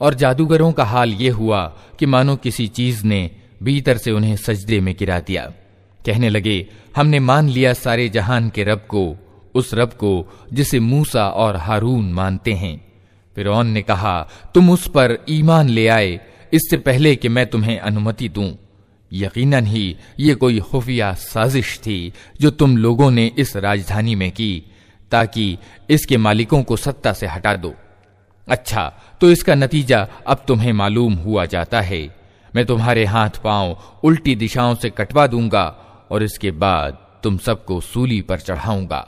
और जादूगरों का हाल ये हुआ कि मानो किसी चीज ने भीतर से उन्हें सजदे में गिरा दिया कहने लगे, हमने मान लिया सारे जहान के रब को, उस रब को जिसे मूसा और हारून मानते हैं। फिर ने कहा, तुम उस पर ईमान ले आए, इससे पहले कि मैं तुम्हें अनुमति दूँ। यकीनन ही, ये कोई खुफिया साजिश थी, जो तुम लोगों ने इस राजधानी में की, ताकि इसके मालिकों को सत्ता से हटा दो। अच्छा तो इसका नतीजा अब तुम्हें मालूम हुआ जाता है। मैं तुम्हारे हाथ पाँव उल्टी दिशाओं से कटवा दूँगा और इसके बाद तुम सबको सूली पर चढ़ाऊँगा।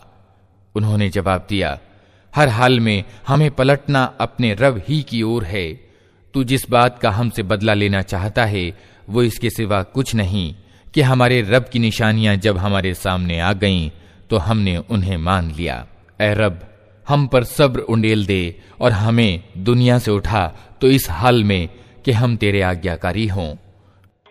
उन्होंने जवाब दिया, हर हाल में हमें पलटना अपने रब ही की ओर है। तू जिस बात का हमसे बदला लेना चाहता है, वो इसके सिवा कुछ नहीं कि हमारे रब की निशानियाँ जब हमारे सामने आ गईं तो हमने उन्हें मान लिया। ए रब, हम पर सब्र उंडेल दे और हमें दुनिया से उठा तो इस हाल में कि हम तेरे आज्ञाकारी हों।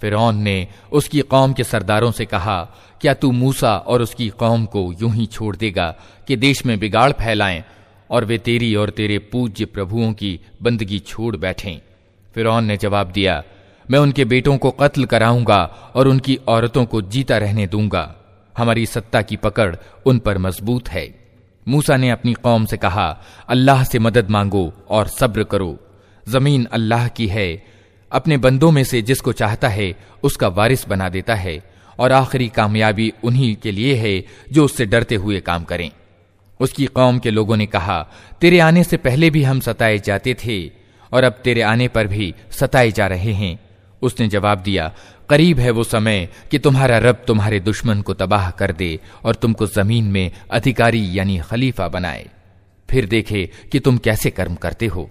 फिरौन ने उसकी कौम के सरदारों से कहा, क्या तू मूसा और उसकी कौम को यूँ ही छोड़ देगा कि देश में बिगाड़ फैलाएँ और वे तेरी और तेरे पूज्य प्रभुओं की बंदगी छोड़ बैठें? फिरौन ने जवाब दिया, मैं उनके बेटों को कत्ल कराऊँगा और उनकी औरतों को जीता रहने दूँगा। हमारी सत्ता की पकड़ उन पर मज़बूत है। मूसा ने अपनी कौम से कहा, अल्लाह से मदद मांगो और सब्र करो। ज़मीन अल्लाह की है अपने बंदों में से जिसको चाहता है, उसका वारिस बना देता है, और आखिरी कामयाबी उन्हीं के लिए है जो उससे डरते हुए काम करें। उसकी कौम के लोगों ने कहा, तेरे आने से पहले भी हम सताए जाते थे, और अब तेरे आने पर भी सताए जा रहे हैं। उसने जवाब दिया, करीब है वो समय कि तुम्हारा रब तुम्हारे दुश्मन को तबाह कर दे, और तुमको ज़मीन में अधिकारी यानी खलीफा बनाए। फिर देखे कि तुम कैसे कर्म करते हो।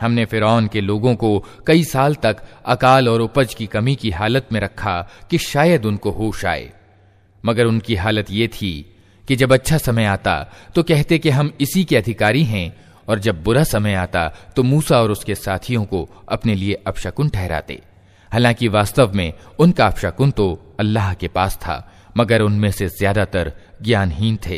हमने फिरौन के लोगों को कई साल तक अकाल और उपज की कमी की हालत में रखा कि शायद उनको होश आए मगर उनकी हालत यह थी कि जब अच्छा समय आता तो कहते कि हम इसी के अधिकारी हैं, और जब बुरा समय आता तो मूसा और उसके साथियों को अपने लिए अपशकुन ठहराते। हालाँकि वास्तव में उनका अपशकुन तो अल्लाह के पास था, मगर उनमें से ज़्यादातर ज्ञानहीन थे।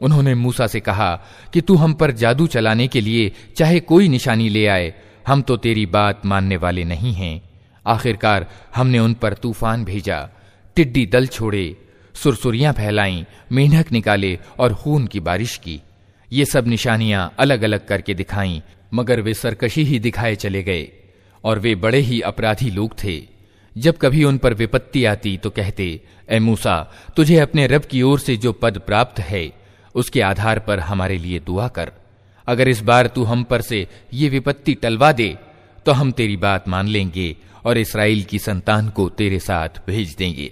उन्होंने मूसा से कहा कि तू हम पर जादू चलाने के लिए चाहे कोई निशानी ले आए हम तो तेरी बात मानने वाले नहीं हैं आखिरकार हमने उन पर तूफान भेजा टिड्डी दल छोड़े सुरसुरियाँ फैलाईं, मेंढक निकाले और खून की बारिश की। ये सब निशानियाँ अलग अलग करके दिखाईं, मगर वे सरकशी ही दिखाए चले गए, और वे बड़े ही अपराधी लोग थे। जब कभी उन पर विपत्ति आती तो कहते ए मूसा, तुझे अपने रब की ओर से जो पद प्राप्त है, उसके आधार पर हमारे लिए दुआ कर। अगर इस बार तू हम पर से ये विपत्ति टलवा दे तो हम तेरी बात मान लेंगे और इसराइल की संतान को तेरे साथ भेज देंगे।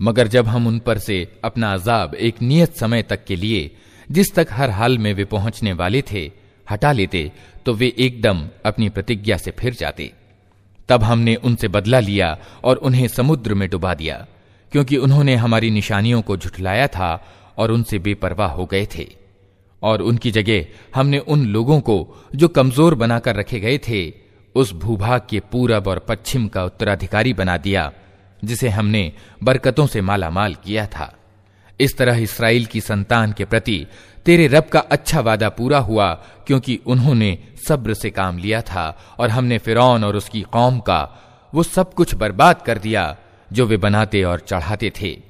मगर जब हम उन पर से अपना अजाब एक नियत समय तक के लिए, जिस तक हर हाल में वे पहुँचने वाले थे, हटा लेते तो वे एकदम अपनी प्रतिज्ञा से फिर जाते। तब हमने उनसे बदला लिया और उन्हें समुद्र में डुबा दिया, क्योंकि उन्होंने हमारी निशानियों को झुठलाया था और उनसे बेपरवाह हो गए थे। और उनकी जगह हमने उन लोगों को जो कमज़ोर बनाकर रखे गए थे, उस भूभाग के पूरब और पश्चिम का उत्तराधिकारी बना दिया जिसे हमने बरकतों से माला माल किया था। इस तरह इसराइल की संतान के प्रति तेरे रब का अच्छा वादा पूरा हुआ क्योंकि उन्होंने सब्र से काम लिया था और हमने फिरौन और उसकी कौम का वो सब कुछ बर्बाद कर दिया जो वे बनाते और चढ़ाते थे।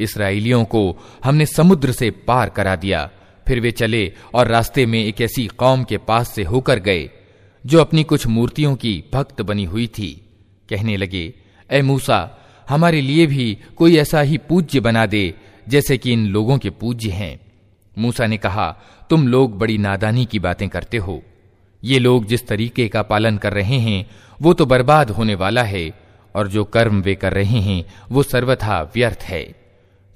इसराइलियों को हमने समुद्र से पार करा दिया फिर वे चले और रास्ते में एक ऐसी कौम के पास से होकर गए जो अपनी कुछ मूर्तियों की भक्त बनी हुई थी कहने लगे ए मूसा हमारे लिए भी कोई ऐसा ही पूज्य बना दे जैसे कि इन लोगों के पूज्य हैं। मूसा ने कहा, तुम लोग बड़ी नादानी की बातें करते हो। ये लोग जिस तरीके का पालन कर रहे हैं, वो तो बर्बाद होने वाला है, और जो कर्म वे कर रहे हैं, वो सर्वथा व्यर्थ है।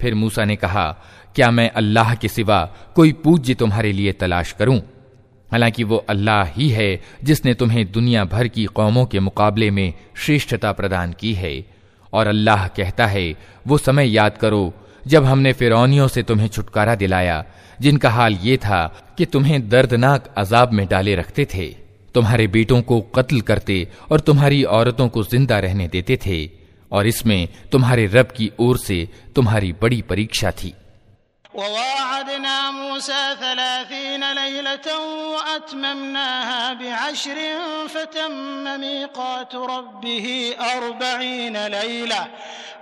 फिर मूसा ने कहा, क्या मैं अल्लाह के सिवा कोई पूज्य तुम्हारे लिए तलाश करूँ? हालाँकि वो अल्लाह ही है, जिसने तुम्हें दुनिया भर की कौमों के मुकाबले में श्रेष्ठता प्रदान की है। और अल्लाह कहता है, वो समय याद करो जब हमने फिरौनियों से तुम्हें छुटकारा दिलाया, जिनका हाल ये था कि तुम्हें दर्दनाक अजाब में डाले रखते थे, तुम्हारे बेटों को कत्ल करते और तुम्हारी औरतों को ज़िंदा रहने देते थे, और इसमें तुम्हारे रब की ओर से तुम्हारी बड़ी परीक्षा थी।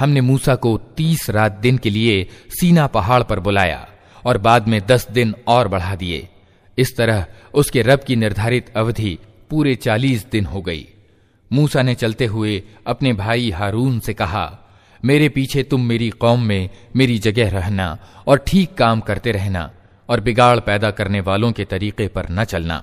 हमने मूसा को तीस रात दिन के लिए सीना पहाड़ पर बुलाया और बाद में दस दिन और बढ़ा दिए इस तरह उसके रब की निर्धारित अवधि पूरे चालीस दिन हो गई मूसा ने चलते हुए अपने भाई हारून से कहा मेरे पीछे तुम मेरी कौम में मेरी जगह रहना और ठीक काम करते रहना और बिगाड़ पैदा करने वालों के तरीके पर न चलना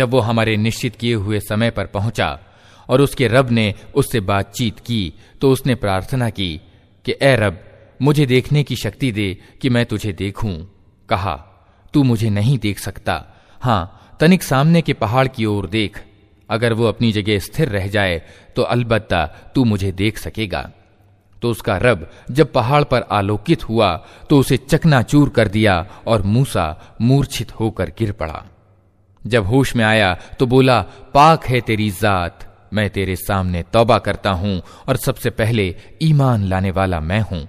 जब वो हमारे निश्चित किए हुए समय पर पहुँचा और उसके रब ने उससे बातचीत की तो उसने प्रार्थना की कि, ए रब, मुझे देखने की शक्ति दे कि मैं तुझे देखूँ। कहा, तू मुझे नहीं देख सकता। हाँ, तनिक सामने के पहाड़ की ओर देख। अगर वो अपनी जगह स्थिर रह जाए तो अलबत्ता तू मुझे देख सकेगा। तो उसका रब जब पहाड़ पर आलोकित हुआ तो उसे चकनाचूर कर दिया और मूसा मूर्छित होकर गिर पड़ा। जब होश में आया तो बोला, पाक है तेरी जात। मैं तेरे सामने तौबा करता हूँ और सबसे पहले ईमान लाने वाला मैं हूँ।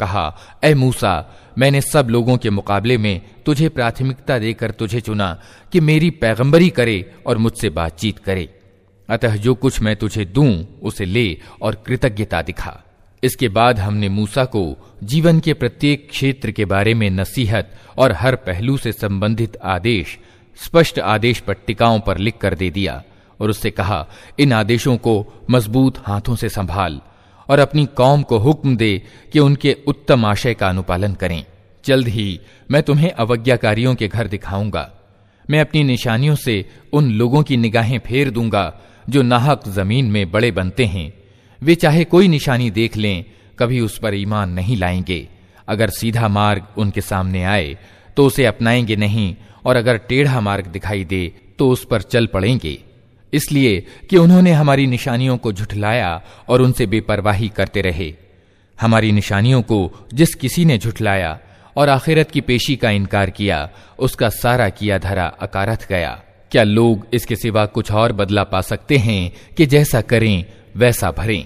कहा ए मूसा, मैंने सब लोगों के मुकाबले में तुझे प्राथमिकता देकर तुझे चुना कि मेरी पैगंबरी करे और मुझसे बातचीत करे। अतः जो कुछ मैं तुझे दू, उसे ले और कृतज्ञता दिखा। इसके बाद हमने मूसा को जीवन के प्रत्येक क्षेत्र के बारे में नसीहत और हर पहलू से संबंधित आदेश, स्पष्ट आदेश पट्टिकाओं पर लिख कर दे दिया। और उससे कहा, इन आदेशों को मज़बूत हाथों से संभाल और अपनी कौम को हुक्म दे कि उनके उत्तम आशय का अनुपालन करें। जल्द ही मैं तुम्हें अवज्ञाकारियों के घर दिखाऊँगा। मैं अपनी निशानियों से उन लोगों की निगाहें फेर दूँगा जो नाहक ज़मीन में बड़े बनते हैं। वे चाहे कोई निशानी देख लें, कभी उस पर ईमान नहीं लाएँगे। अगर सीधा मार्ग उनके सामने आए तो उसे अपनाएँगे नहीं और अगर टेढ़ा मार्ग दिखाई दे तो उस पर चल पड़ेंगे। इसलिए कि उन्होंने हमारी निशानियों को झुठलाया और उनसे बेपरवाही करते रहे हमारी निशानियों को जिस किसी ने झुठलाया और आखिरत की पेशी का इनकार किया उसका सारा किया धरा अकारथ गया क्या लोग इसके सिवा कुछ और बदला पा सकते हैं कि जैसा करें वैसा भरें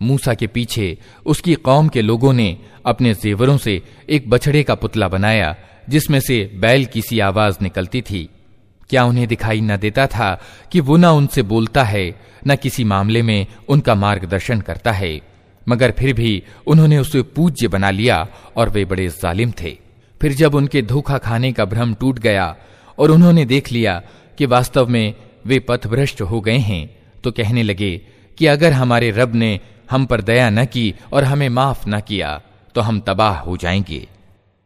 मूसा के पीछे उसकी कौम के लोगों ने अपने जेवरों से एक बछड़े का पुतला बनाया जिसमें से बैल की सी आवाज निकलती थी क्या उन्हें दिखाई न देता था कि वो न उनसे बोलता है न किसी मामले में उनका मार्गदर्शन करता है मगर फिर भी उन्होंने उसे पूज्य बना लिया और वे बड़े जालिम थे फिर जब उनके धोखा खाने का भ्रम टूट गया और उन्होंने देख लिया कि वास्तव में वे पथभ्रष्ट हो गए हैं तो कहने लगे कि अगर हमारे रब ने हम पर दया न की और हमें माफ़ न किया तो हम तबाह हो जाएँगे।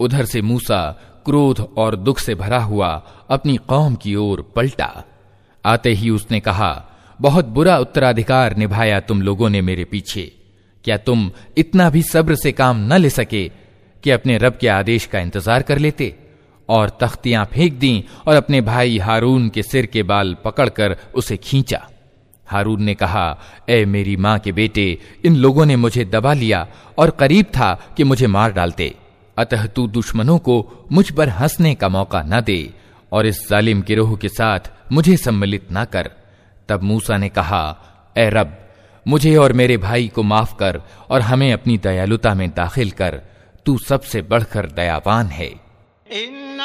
उधर से मूसा क्रोध और दुख से भरा हुआ अपनी कौम की ओर पलटा आते ही उसने कहा बहुत बुरा उत्तराधिकार निभाया तुम लोगों ने मेरे पीछे क्या तुम इतना भी सब्र से काम न ले सके कि अपने रब के आदेश का इंतज़ार कर लेते और तख्तियाँ फेंक दी और अपने भाई हारून के सिर के बाल पकड़कर उसे खींचा। हारून ने कहा, ए मेरी माँ के बेटे, इन लोगों ने मुझे दबा लिया और करीब था कि मुझे मार डालते। अतः तू दुश्मनों को मुझ पर हंसने का मौका न दे और इस जालिम गिरोह के साथ मुझे सम्मिलित ना कर। तब मूसा ने कहा, ए रब, मुझे और मेरे भाई को माफ़ कर और हमें अपनी दयालुता में दाखिल कर। तू सबसे बढ़कर दयावान है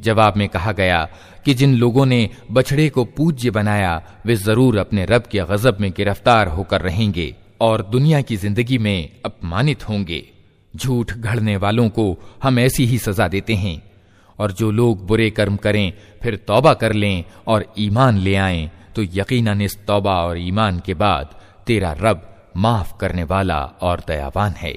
जवाब में कहा गया कि जिन लोगों ने बछड़े को पूज्य बनाया, वे ज़रूर अपने रब के गजब में गिरफ़्तार होकर रहेंगे और दुनिया की ज़िंदगी में अपमानित होंगे। झूठ घड़ने वालों को हम ऐसी ही सजा देते हैं और जो लोग बुरे कर्म करें, फिर तौबा कर लें और ईमान ले आएँ तो यकीनन इस तौबा और ईमान के बाद तेरा रब माफ़ करने वाला और दयावान है।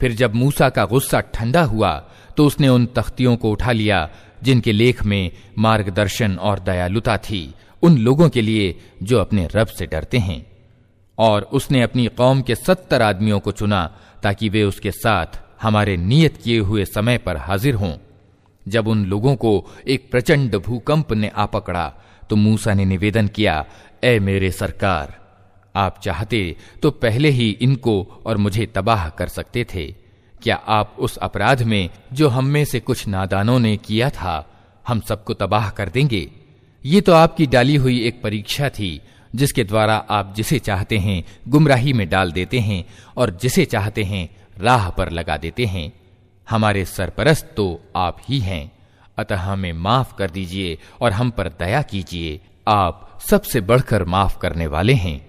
फिर जब मूसा का गुस्सा ठंडा हुआ तो उसने उन तख्तियों को उठा लिया जिनके लेख में मार्गदर्शन और दयालुता थी उन लोगों के लिए जो अपने रब से डरते हैं और उसने अपनी कौम के सत्तर आदमियों को चुना ताकि वे उसके साथ हमारे नियत किए हुए समय पर हाजिर हों जब उन लोगों को एक प्रचंड भूकंप ने आ पकड़ा तो मूसा ने निवेदन किया ए मेरे सरकार, आप चाहते तो पहले ही इनको और मुझे तबाह कर सकते थे। क्या आप उस अपराध में, जो हम में से कुछ नादानों ने किया था, हम सबको तबाह कर देंगे? ये तो आपकी डाली हुई एक परीक्षा थी, जिसके द्वारा आप जिसे चाहते हैं, गुमराही में डाल देते हैं, और जिसे चाहते हैं, राह पर लगा देते हैं। हमारे सरपरस्त तो आप ही हैं। अतः हमें माफ़ कर दीजिए और हम पर दया कीजिए। आप सबसे बढ़कर माफ़ करने वाले हैं।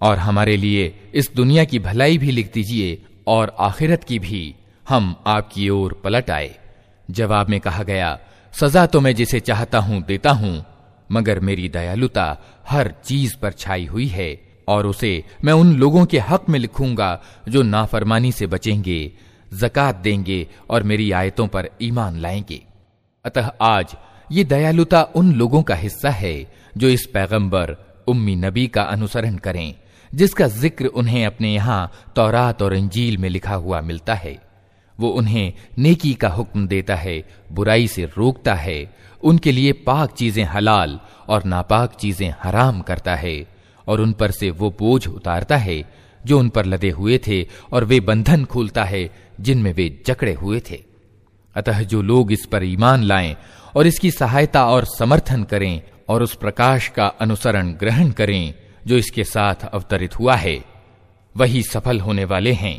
और हमारे लिए इस दुनिया की भलाई भी लिख दीजिए और आखिरत की भी हम आपकी ओर पलट आए जवाब में कहा गया सजा तो मैं जिसे चाहता हूं देता हूं मगर मेरी दयालुता हर चीज पर छाई हुई है और उसे मैं उन लोगों के हक में लिखूँगा जो नाफरमानी से बचेंगे, जक़ात देंगे और मेरी आयतों पर ईमान लाएँगे। अतः आज ये दयालुता उन लोगों का हिस्सा है जो इस पैगंबर, उम्मी नबी का अनुसरण करें, जिसका ज़िक्र उन्हें अपने यहाँ तौरात और इंजील में लिखा हुआ मिलता है। वो उन्हें नेकी का हुक्म देता है, बुराई से रोकता है, उनके लिए पाक चीज़ें हलाल और नापाक चीज़ें हराम करता है। और उन पर से वो बोझ उतारता है जो उन पर लदे हुए थे और वे बंधन खोलता है जिनमें वे जकड़े हुए थे अतः जो लोग इस पर ईमान लाएं और इसकी सहायता और समर्थन करें और उस प्रकाश का अनुसरण ग्रहण करें जो इसके साथ अवतरित हुआ है वही सफल होने वाले हैं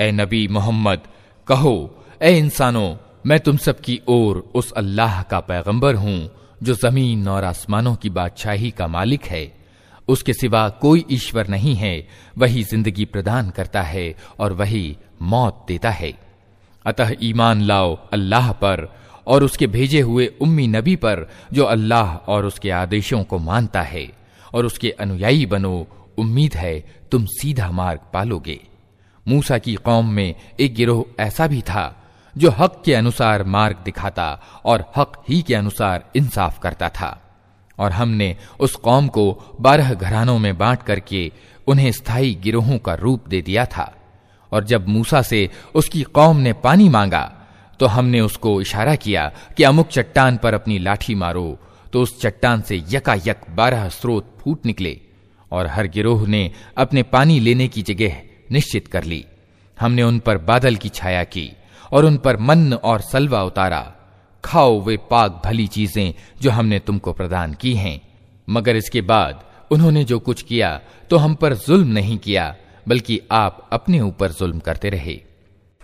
ए नबी मोहम्मद, कहो, ए इंसानों, मैं तुम सब की ओर उस अल्लाह का पैगंबर हूँ, जो ज़मीन और आसमानों की बादशाही का मालिक है। उसके सिवा कोई ईश्वर नहीं है, वही ज़िंदगी प्रदान करता है और वही मौत देता है। अतः ईमान लाओ अल्लाह पर और उसके भेजे हुए उम्मी नबी पर, जो अल्लाह और उसके आदेशों को मानता है। और उसके अनुयायी बनो, उम्मीद है तुम सीधा मार्ग पालोगे। मूसा की कौम में एक गिरोह ऐसा भी था, जो हक के अनुसार मार्ग दिखाता और हक ही के अनुसार इंसाफ करता था। और हमने उस कौम को बारह घरानों में बांट करके उन्हें स्थायी गिरोहों का रूप दे दिया था। और जब मूसा से उसकी कौम ने पानी मांगा तो हमने उसको इशारा किया कि, अमुक चट्टान पर अपनी लाठी मारो। तो उस चट्टान से यकायक बारह स्रोत फूट निकले और हर गिरोह ने अपने पानी लेने की जगह निश्चित कर ली। हमने उन पर बादल की छाया की और उन पर मन और सलवा उतारा। खाओ वे पाक भली चीज़ें जो हमने तुमको प्रदान की हैं। मगर इसके बाद उन्होंने जो कुछ किया तो हम पर जुल्म नहीं किया, बल्कि आप अपने ऊपर जुल्म करते रहे।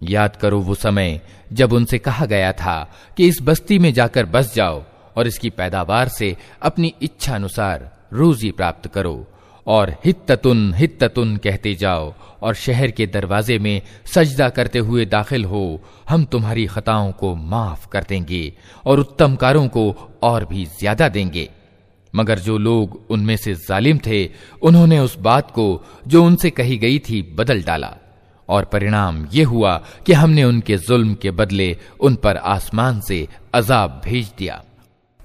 याद करो वो समय जब उनसे कहा गया था कि इस बस्ती में जाकर बस जाओ और इसकी पैदावार से अपनी इच्छा अनुसार रोजी प्राप्त करो और हित्ततुन हित्ततुन कहते जाओ और शहर के दरवाजे में सजदा करते हुए दाखिल हो, हम तुम्हारी खताओं को माफ़ कर देंगे और उत्तम कारों को और भी ज़्यादा देंगे। मगर जो लोग उनमें से जालिम थे, उन्होंने उस बात को, जो उनसे कही गई थी, बदल डाला। और परिणाम ये हुआ कि हमने उनके जुल्म के बदले उन पर आसमान से अजाब भेज दिया।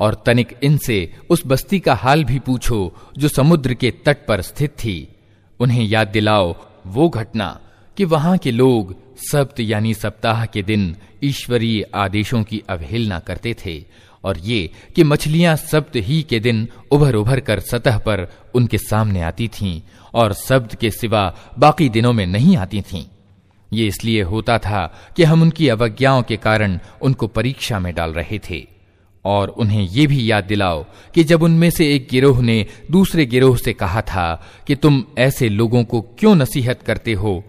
और तनिक इनसे उस बस्ती का हाल भी पूछो जो समुद्र के तट पर स्थित थी उन्हें याद दिलाओ वो घटना कि वहां के लोग सप्त यानी सप्ताह के दिन ईश्वरीय आदेशों की अवहेलना करते थे, और ये कि मछलियाँ सप्त ही के दिन उभर उभर कर सतह पर उनके सामने आती थीं, और शब्द के सिवा बाकी दिनों में नहीं आती थीं। ये इसलिए होता था कि हम उनकी अवज्ञाओं के कारण उनको परीक्षा में डाल रहे थे। और उन्हें यह भी याद दिलाओ कि जब उनमें से एक गिरोह ने दूसरे गिरोह से कहा था कि तुम ऐसे लोगों को क्यों नसीहत करते हो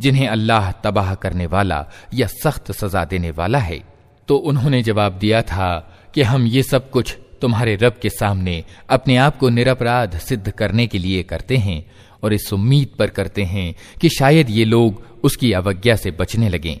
जिन्हें अल्लाह तबाह करने वाला या सख्त सजा देने वाला है। तो उन्होंने जवाब दिया था कि हम ये सब कुछ तुम्हारे रब के सामने अपने आप को निरपराध सिद्ध करने के लिए करते हैं और इस उम्मीद पर करते हैं कि शायद ये लोग उसकी अवज्ञा से बचने लगें।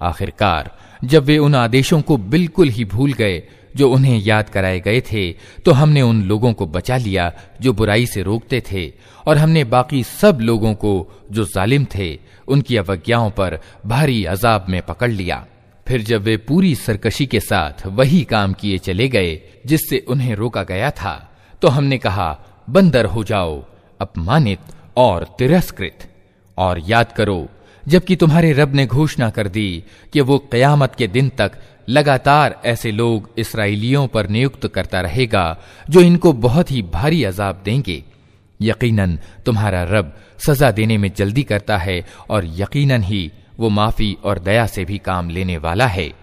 आखिरकार जब वे उन आदेशों को बिल्कुल ही भूल गए जो उन्हें याद कराए गए थे तो हमने उन लोगों को बचा लिया जो बुराई से रोकते थे और हमने बाकी सब लोगों को जो जालिम थे उनकी अवज्ञाओं पर भारी अजाब में पकड़ लिया फिर जब वे पूरी सरकशी के साथ वही काम किए चले गए जिससे उन्हें रोका गया था तो हमने कहा बंदर हो जाओ, अपमानित और तिरस्कृत। और याद करो, जबकि तुम्हारे रब ने घोषणा कर दी कि वो कयामत के दिन तक लगातार ऐसे लोग इसराइलियों पर नियुक्त करता रहेगा, जो इनको बहुत ही भारी अजाब देंगे। यकीनन, तुम्हारा रब सजा देने में जल्दी करता है और यकीनन ही वो माफ़ी और दया से भी काम लेने वाला है।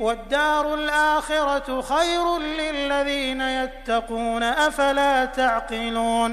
वद्दारुल आखिरतु खैरुल लिल्लज़ीना यत्तकून अफला तअक़िलून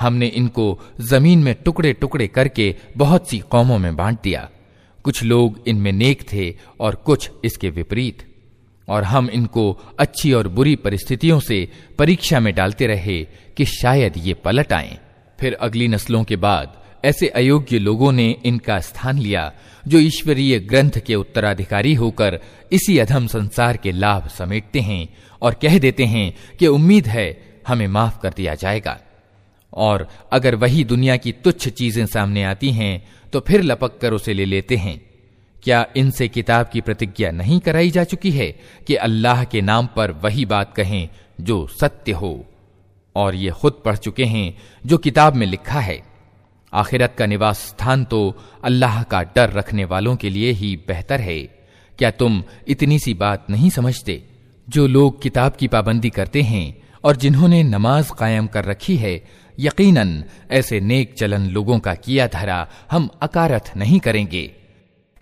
हमने इनको जमीन में टुकड़े टुकड़े करके बहुत सी कौमों में बांट दिया कुछ लोग इनमें नेक थे और कुछ इसके विपरीत और हम इनको अच्छी और बुरी परिस्थितियों से परीक्षा में डालते रहे कि शायद ये पलट आए। फिर अगली नस्लों के बाद ऐसे अयोग्य लोगों ने इनका स्थान लिया, जो ईश्वरीय ग्रंथ के उत्तराधिकारी होकर इसी अधम संसार के लाभ समेटते हैं और कह देते हैं कि उम्मीद है हमें माफ़ कर दिया जाएगा। और अगर वही दुनिया की तुच्छ चीज़ें सामने आती हैं तो फिर लपक कर उसे ले लेते हैं। क्या इनसे किताब की प्रतिज्ञा नहीं कराई जा चुकी है कि अल्लाह के नाम पर वही बात कहें जो सत्य हो? और ये खुद पढ़ चुके हैं जो किताब में लिखा है। आखिरत का निवास स्थान तो अल्लाह का डर रखने वालों के लिए ही बेहतर है। क्या तुम इतनी सी बात नहीं समझते जो लोग किताब की पाबंदी करते हैं और जिन्होंने नमाज़ कायम कर रखी है? यकीनन, ऐसे नेक चलन लोगों का किया धरा हम अकारथ नहीं करेंगे।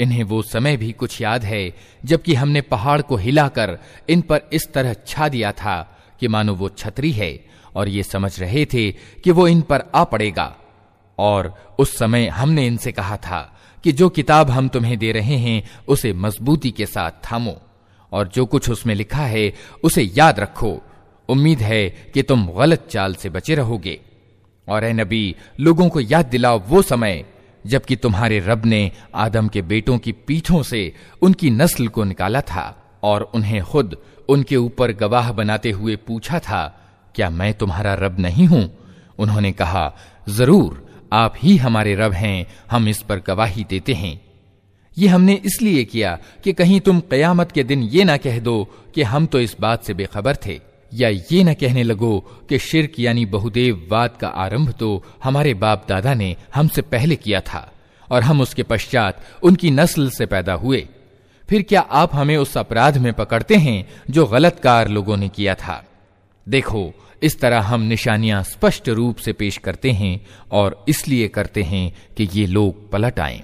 इन्हें वो समय भी कुछ याद है जबकि हमने पहाड़ को हिलाकर इन पर इस तरह छा दिया था कि मानो वो छतरी है और ये समझ रहे थे कि वो इन पर आ पड़ेगा और उस समय हमने इनसे कहा था कि जो किताब हम तुम्हें दे रहे हैं उसे मजबूती के साथ थामो और जो कुछ उसमें लिखा है, उसे याद रखो। उम्मीद है कि तुम गलत चाल से बचे रहोगे। और ए नबी, लोगों को याद दिलाओ वो समय, जबकि तुम्हारे रब ने आदम के बेटों की पीठों से उनकी नस्ल को निकाला था, और उन्हें खुद उनके ऊपर गवाह बनाते हुए पूछा था, क्या मैं तुम्हारा रब नहीं हूँ? उन्होंने कहा, ज़रूर, आप ही हमारे रब हैं, हम इस पर गवाही देते हैं। ये हमने इसलिए किया कि कहीं तुम कयामत के दिन ये ना कह दो कि हम तो इस बात से बेखबर थे, या ये न कहने लगो कि शिरक यानी बहुदेववाद का आरंभ तो हमारे बाप दादा ने हमसे पहले किया था, और हम उसके पश्चात उनकी नस्ल से पैदा हुए। फिर क्या आप हमें उस अपराध में पकड़ते हैं जो गलत कार लोगों ने किया था? देखो, इस तरह हम निशानियाँ स्पष्ट रूप से पेश करते हैं और इसलिए करते हैं कि ये लोग पलट आए।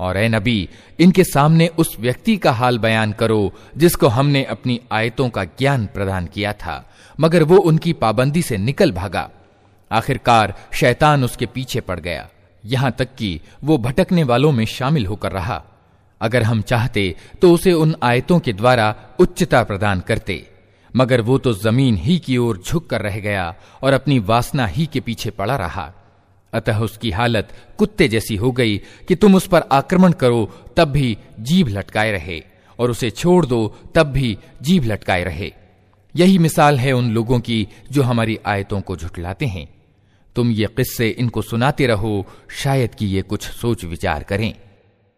और ए नबी, इनके सामने उस व्यक्ति का हाल बयान करो, जिसको हमने अपनी आयतों का ज्ञान प्रदान किया था, मगर वो उनकी पाबंदी से निकल भागा। आखिरकार शैतान उसके पीछे पड़ गया। यहाँ तक कि वो भटकने वालों में शामिल होकर रहा। अगर हम चाहते तो उसे उन आयतों के द्वारा उच्चता प्रदान करते। मगर वो तो ज़मीन ही की ओर झुक कर रह गया और अपनी वासना ही के पीछे पड़ा रहा। अतः उसकी हालत कुत्ते जैसी हो गई कि तुम उस पर आक्रमण करो, तब भी जीभ लटकाए रहे, और उसे छोड़ दो, तब भी जीभ लटकाए रहे। यही मिसाल है उन लोगों की जो हमारी आयतों को झुटलाते हैं। तुम ये किस्से इनको सुनाते रहो, शायद कि ये कुछ सोच विचार करें।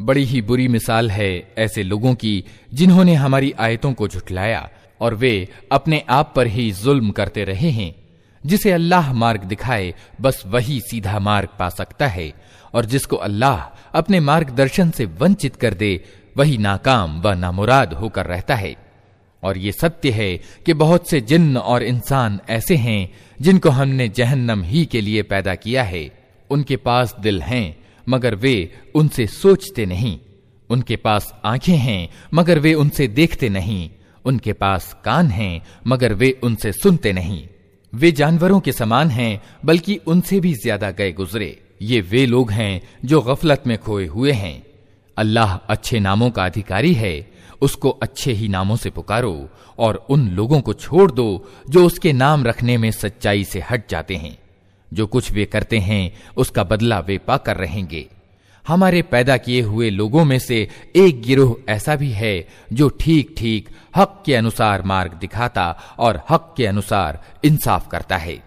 बड़ी ही बुरी मिसाल है ऐसे लोगों की जिन्होंने हमारी आयतों को झुठलाया और वे अपने आप पर ही जुल्म करते रहे हैं जिसे अल्लाह मार्ग दिखाए बस वही सीधा मार्ग पा सकता है और जिसको अल्लाह अपने मार्गदर्शन से वंचित कर दे, वही नाकाम व नामुराद होकर रहता है। और ये सत्य है कि बहुत से जिन्न और इंसान ऐसे हैं, जिनको हमने जहन्नम ही के लिए पैदा किया है। उनके पास दिल हैं, मगर वे उनसे सोचते नहीं। उनके पास आँखें हैं, मगर वे उनसे देखते नहीं। उनके पास कान हैं, मगर वे उनसे सुनते नहीं। वे जानवरों के समान हैं, बल्कि उनसे भी ज़्यादा गए गुजरे। ये वे लोग हैं जो गफलत में खोए हुए हैं। अल्लाह अच्छे नामों का अधिकारी है। उसको अच्छे ही नामों से पुकारो और उन लोगों को छोड़ दो जो उसके नाम रखने में सच्चाई से हट जाते हैं। जो कुछ वे करते हैं, उसका बदला वे पाकर रहेंगे। हमारे पैदा किए हुए लोगों में से एक गिरोह ऐसा भी है जो ठीक ठीक हक के अनुसार मार्ग दिखाता और हक के अनुसार इंसाफ करता है।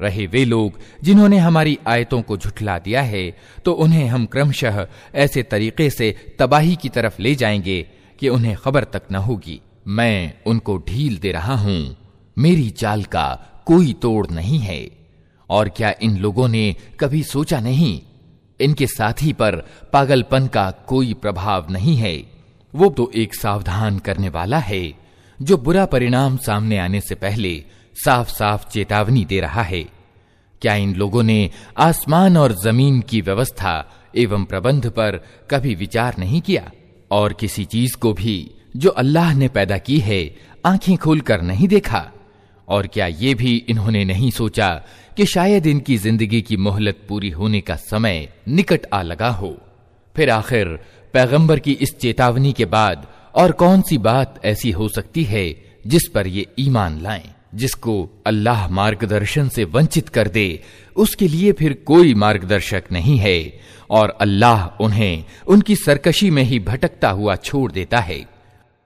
रहे वे लोग, जिन्होंने हमारी आयतों को झुठला दिया है तो उन्हें हम क्रमशः ऐसे तरीके से तबाही की तरफ़ ले जाएँगे कि उन्हें खबर तक न होगी। मैं उनको ढील दे रहा हूँ। मेरी चाल का कोई तोड़ नहीं है। और क्या इन लोगों ने कभी सोचा नहीं? इनके साथी पर पागलपन का कोई प्रभाव नहीं है। वो तो एक सावधान करने वाला है, जो बुरा परिणाम सामने आने से पहले साफ़ साफ़ चेतावनी दे रहा है। क्या इन लोगों ने आसमान और ज़मीन की व्यवस्था एवं प्रबंध पर कभी विचार नहीं किया? और किसी चीज़ को भी जो अल्लाह ने पैदा की है, आँखें खोलकर नहीं देखा? और क्या ये भी इन्होंने नहीं सोचा कि शायद इनकी ज़िंदगी की मोहलत पूरी होने का समय निकट आ लगा हो? फिर आखिर पैगंबर की इस चेतावनी के बाद और कौन सी बात ऐसी हो सकती है जिस पर ये ईमान लाएँ? जिसको अल्लाह मार्गदर्शन से वंचित कर दे उसके लिए फिर कोई मार्गदर्शक नहीं है और अल्लाह उन्हें उनकी सरकशी में ही भटकता हुआ छोड़ देता है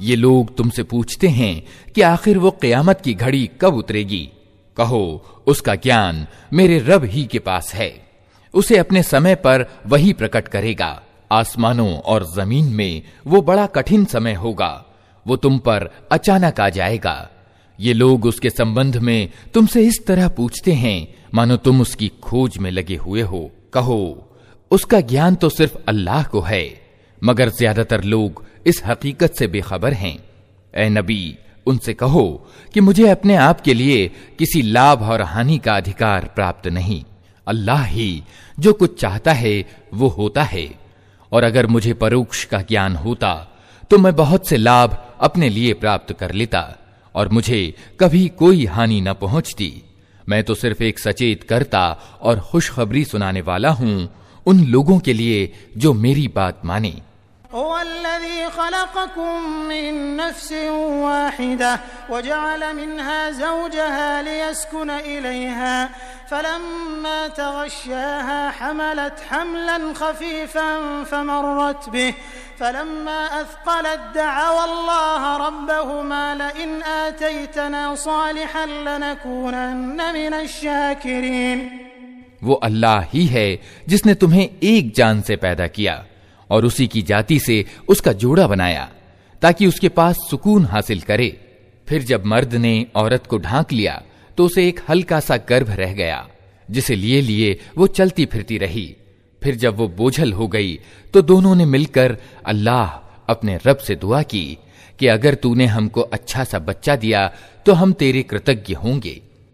ये लोग तुमसे पूछते हैं कि आखिर वो कयामत की घड़ी कब उतरेगी कहो, उसका ज्ञान मेरे रब ही के पास है। उसे अपने समय पर वही प्रकट करेगा। आसमानों और ज़मीन में वो बड़ा कठिन समय होगा। वो तुम पर अचानक आ जाएगा। ये लोग उसके संबंध में तुमसे इस तरह पूछते हैं, मानो तुम उसकी खोज में लगे हुए हो। कहो, उसका ज्ञान तो सिर्फ़ अल्लाह को है, मगर ज़्यादातर लोग इस हकीकत से बेखबर हैं। ए नबी उनसे कहो कि मुझे अपने आप के लिए किसी लाभ और हानि का अधिकार प्राप्त नहीं। अल्लाह ही जो कुछ चाहता है, वो होता है। और अगर मुझे परोक्ष का ज्ञान होता तो मैं बहुत से लाभ अपने लिए प्राप्त कर लेता, और मुझे कभी कोई हानि न पहुँचती। मैं तो सिर्फ़ एक सचेत करता और खुशखबरी सुनाने वाला हूँ उन लोगों के लिए जो मेरी बात माने। फलम्मा तगश्शाहा हमलत हमलन खफीफन फमर्रत बिह फलम्मा अथक़लत दअव अल्लाह रब्बहुमा लइन आतैतना सालिहन लनकूनन्न मिनश शाकिरीन वो अल्लाह ही है जिसने तुम्हें एक जान से पैदा किया और उसी की जाति से उसका जोड़ा बनाया, ताकि उसके पास सुकून हासिल करे। फिर जब मर्द ने औरत को ढांक लिया तो उसे एक हल्का सा गर्भ रह गया, जिसे लिए लिए वो चलती फिरती रही। फिर जब वो बोझल हो गई तो दोनों ने मिलकर अल्लाह अपने रब से दुआ की कि अगर तूने हमको अच्छा सा बच्चा दिया तो हम तेरे कृतज्ञ होंगे।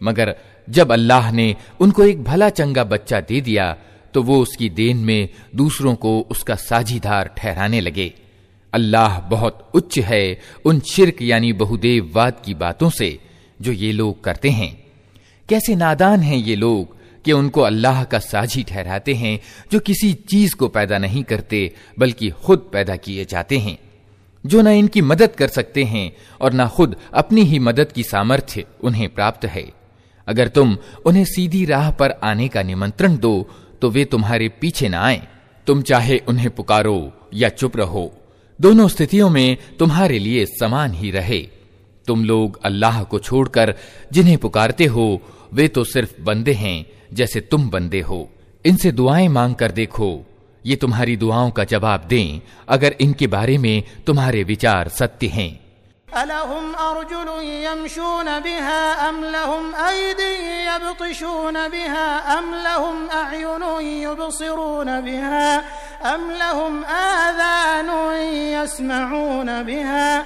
मगर जब अल्लाह ने उनको एक भला चंगा बच्चा दे दिया तो वो उसकी देन में दूसरों को उसका साझीदार ठहराने लगे अल्लाह बहुत उच्च है उन शिरक यानी बहुदेववाद की बातों से जो ये लोग करते हैं कैसे नादान हैं ये लोग कि उनको अल्लाह का साझी ठहराते हैं, जो किसी चीज़ को पैदा नहीं करते, बल्कि खुद पैदा किए जाते हैं। जो न इनकी मदद कर सकते हैं, और न खुद अपनी ही मदद की सामर्थ्य उन्हें प्राप्त है। अगर तुम उन्हें सीधी राह पर आने का निमंत्रण दो तो वे तुम्हारे पीछे ना आए। तुम चाहे उन्हें पुकारो या चुप रहो, दोनों स्थितियों में तुम्हारे लिए समान ही रहे। तुम लोग अल्लाह को छोड़कर जिन्हें पुकारते हो, वे तो सिर्फ़ बंदे हैं जैसे तुम बंदे हो। इनसे दुआएँ मांग कर देखो। ये तुम्हारी दुआओं का जवाब दें। अगर इनके बारे में तुम्हारे विचार सत्य हैं। अलहुम अर्जुल यमशून बिहा अम लहुम ऐदी यबतिशून बिहा अम लहुम अयुन युबसिरून बिहा अम लहुम आदान यस्मऊन बिहा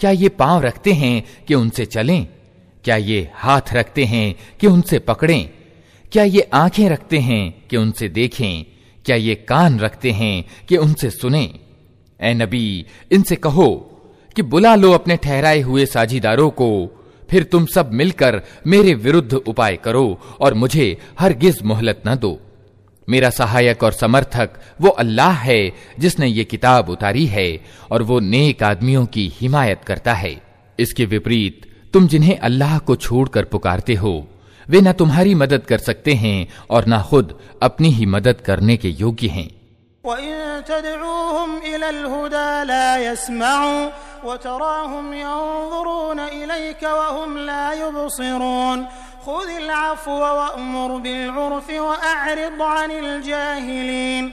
क्या ये पांव रखते हैं कि उनसे चलें क्या ये हाथ रखते हैं कि उनसे पकड़ें? क्या ये आँखें रखते हैं कि उनसे देखें? क्या ये कान रखते हैं कि उनसे सुने? ए नबी, इनसे कहो कि बुला लो अपने ठहराए हुए साझीदारों को। फिर तुम सब मिलकर मेरे विरुद्ध उपाय करो और मुझे हर गिज मोहलत न दो। मेरा सहायक और समर्थक वो अल्लाह है जिसने ये किताब उतारी है और वो नेक आदमियों की हिमायत करता है। इसके विपरीत तुम जिन्हें अल्लाह को छोड़कर पुकारते हो वे न तुम्हारी मदद कर सकते हैं और न खुद अपनी ही मदद करने के योग्य हैं खुद वअमुर बिलउर्फ वअरिद अनिल जाहिलीन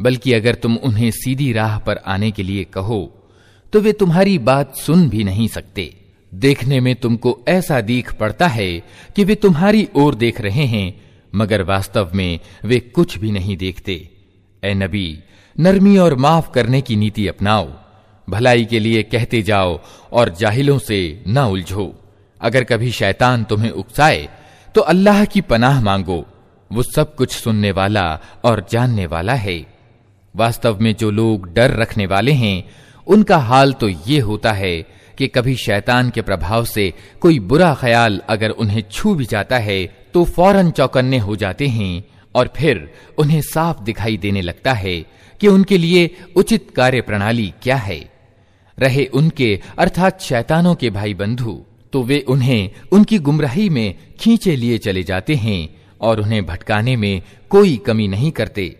बल्कि अगर तुम उन्हें सीधी राह पर आने के लिए कहो तो वे तुम्हारी बात सुन भी नहीं सकते। देखने में तुमको ऐसा दीख पड़ता है कि वे तुम्हारी ओर देख रहे हैं, मगर वास्तव में वे कुछ भी नहीं देखते। ए नबी, नरमी और माफ़ करने की नीति अपनाओ। भलाई के लिए कहते जाओ और जाहिलों से न उलझो। अगर कभी शैतान तुम्हें उकसाए तो अल्लाह की पनाह मांगो। वो सब कुछ सुनने वाला और जानने वाला है। वास्तव में जो लोग डर रखने वाले हैं, उनका हाल तो ये होता है कि कभी शैतान के प्रभाव से कोई बुरा ख्याल अगर उन्हें छू भी जाता है तो फ़ौरन चौकन्ने हो जाते हैं और फिर उन्हें साफ़ दिखाई देने लगता है कि उनके लिए उचित कार्य प्रणाली क्या है। रहे उनके, अर्थात शैतानों के भाई बंधु तो वे उन्हें उनकी गुमराही में खींचे लिए चले जाते हैं और उन्हें भटकाने में कोई कमी नहीं करते।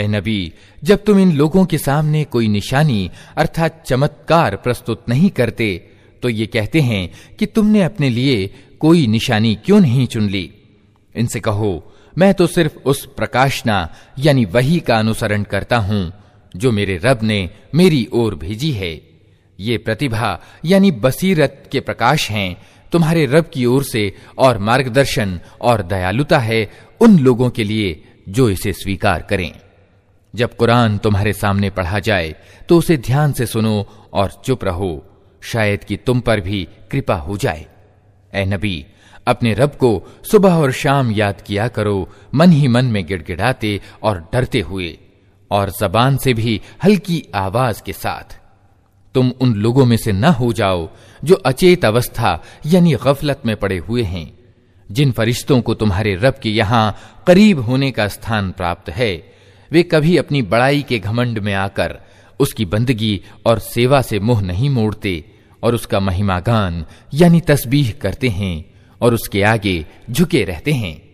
ए नबी, जब तुम इन लोगों के सामने कोई निशानी अर्थात चमत्कार प्रस्तुत नहीं करते तो ये कहते हैं कि तुमने अपने लिए कोई निशानी क्यों नहीं चुन ली? इनसे कहो, मैं तो सिर्फ़ उस प्रकाशना, यानी वही का अनुसरण करता हूँ, जो मेरे रब ने मेरी ओर भेजी है। ये प्रतिभा, यानी बसीरत के प्रकाश हैं, तुम्हारे रब की ओर से और मार्गदर्शन और दयालुता है उन लोगों के लिए जो इसे स्वीकार करें। जब कुरान तुम्हारे सामने पढ़ा जाए तो उसे ध्यान से सुनो और चुप रहो। शायद कि तुम पर भी कृपा हो जाए। ए नबी, अपने रब को सुबह और शाम याद किया करो, मन ही मन में गिड़गिड़ाते और डरते हुए, और जबान से भी हल्की आवाज़ के साथ। तुम उन लोगों में से न हो जाओ, जो अचेत अवस्था यानी गफलत में पड़े हुए हैं, जिन फरिश्तों को तुम्हारे रब के यहाँ करीब होने का स्थान प्राप्त है। वे कभी अपनी बड़ाई के घमंड में आकर उसकी बंदगी और सेवा से मुँह नहीं मोड़ते और उसका महिमागान यानी तस्बीह करते हैं और उसके आगे झुके रहते हैं।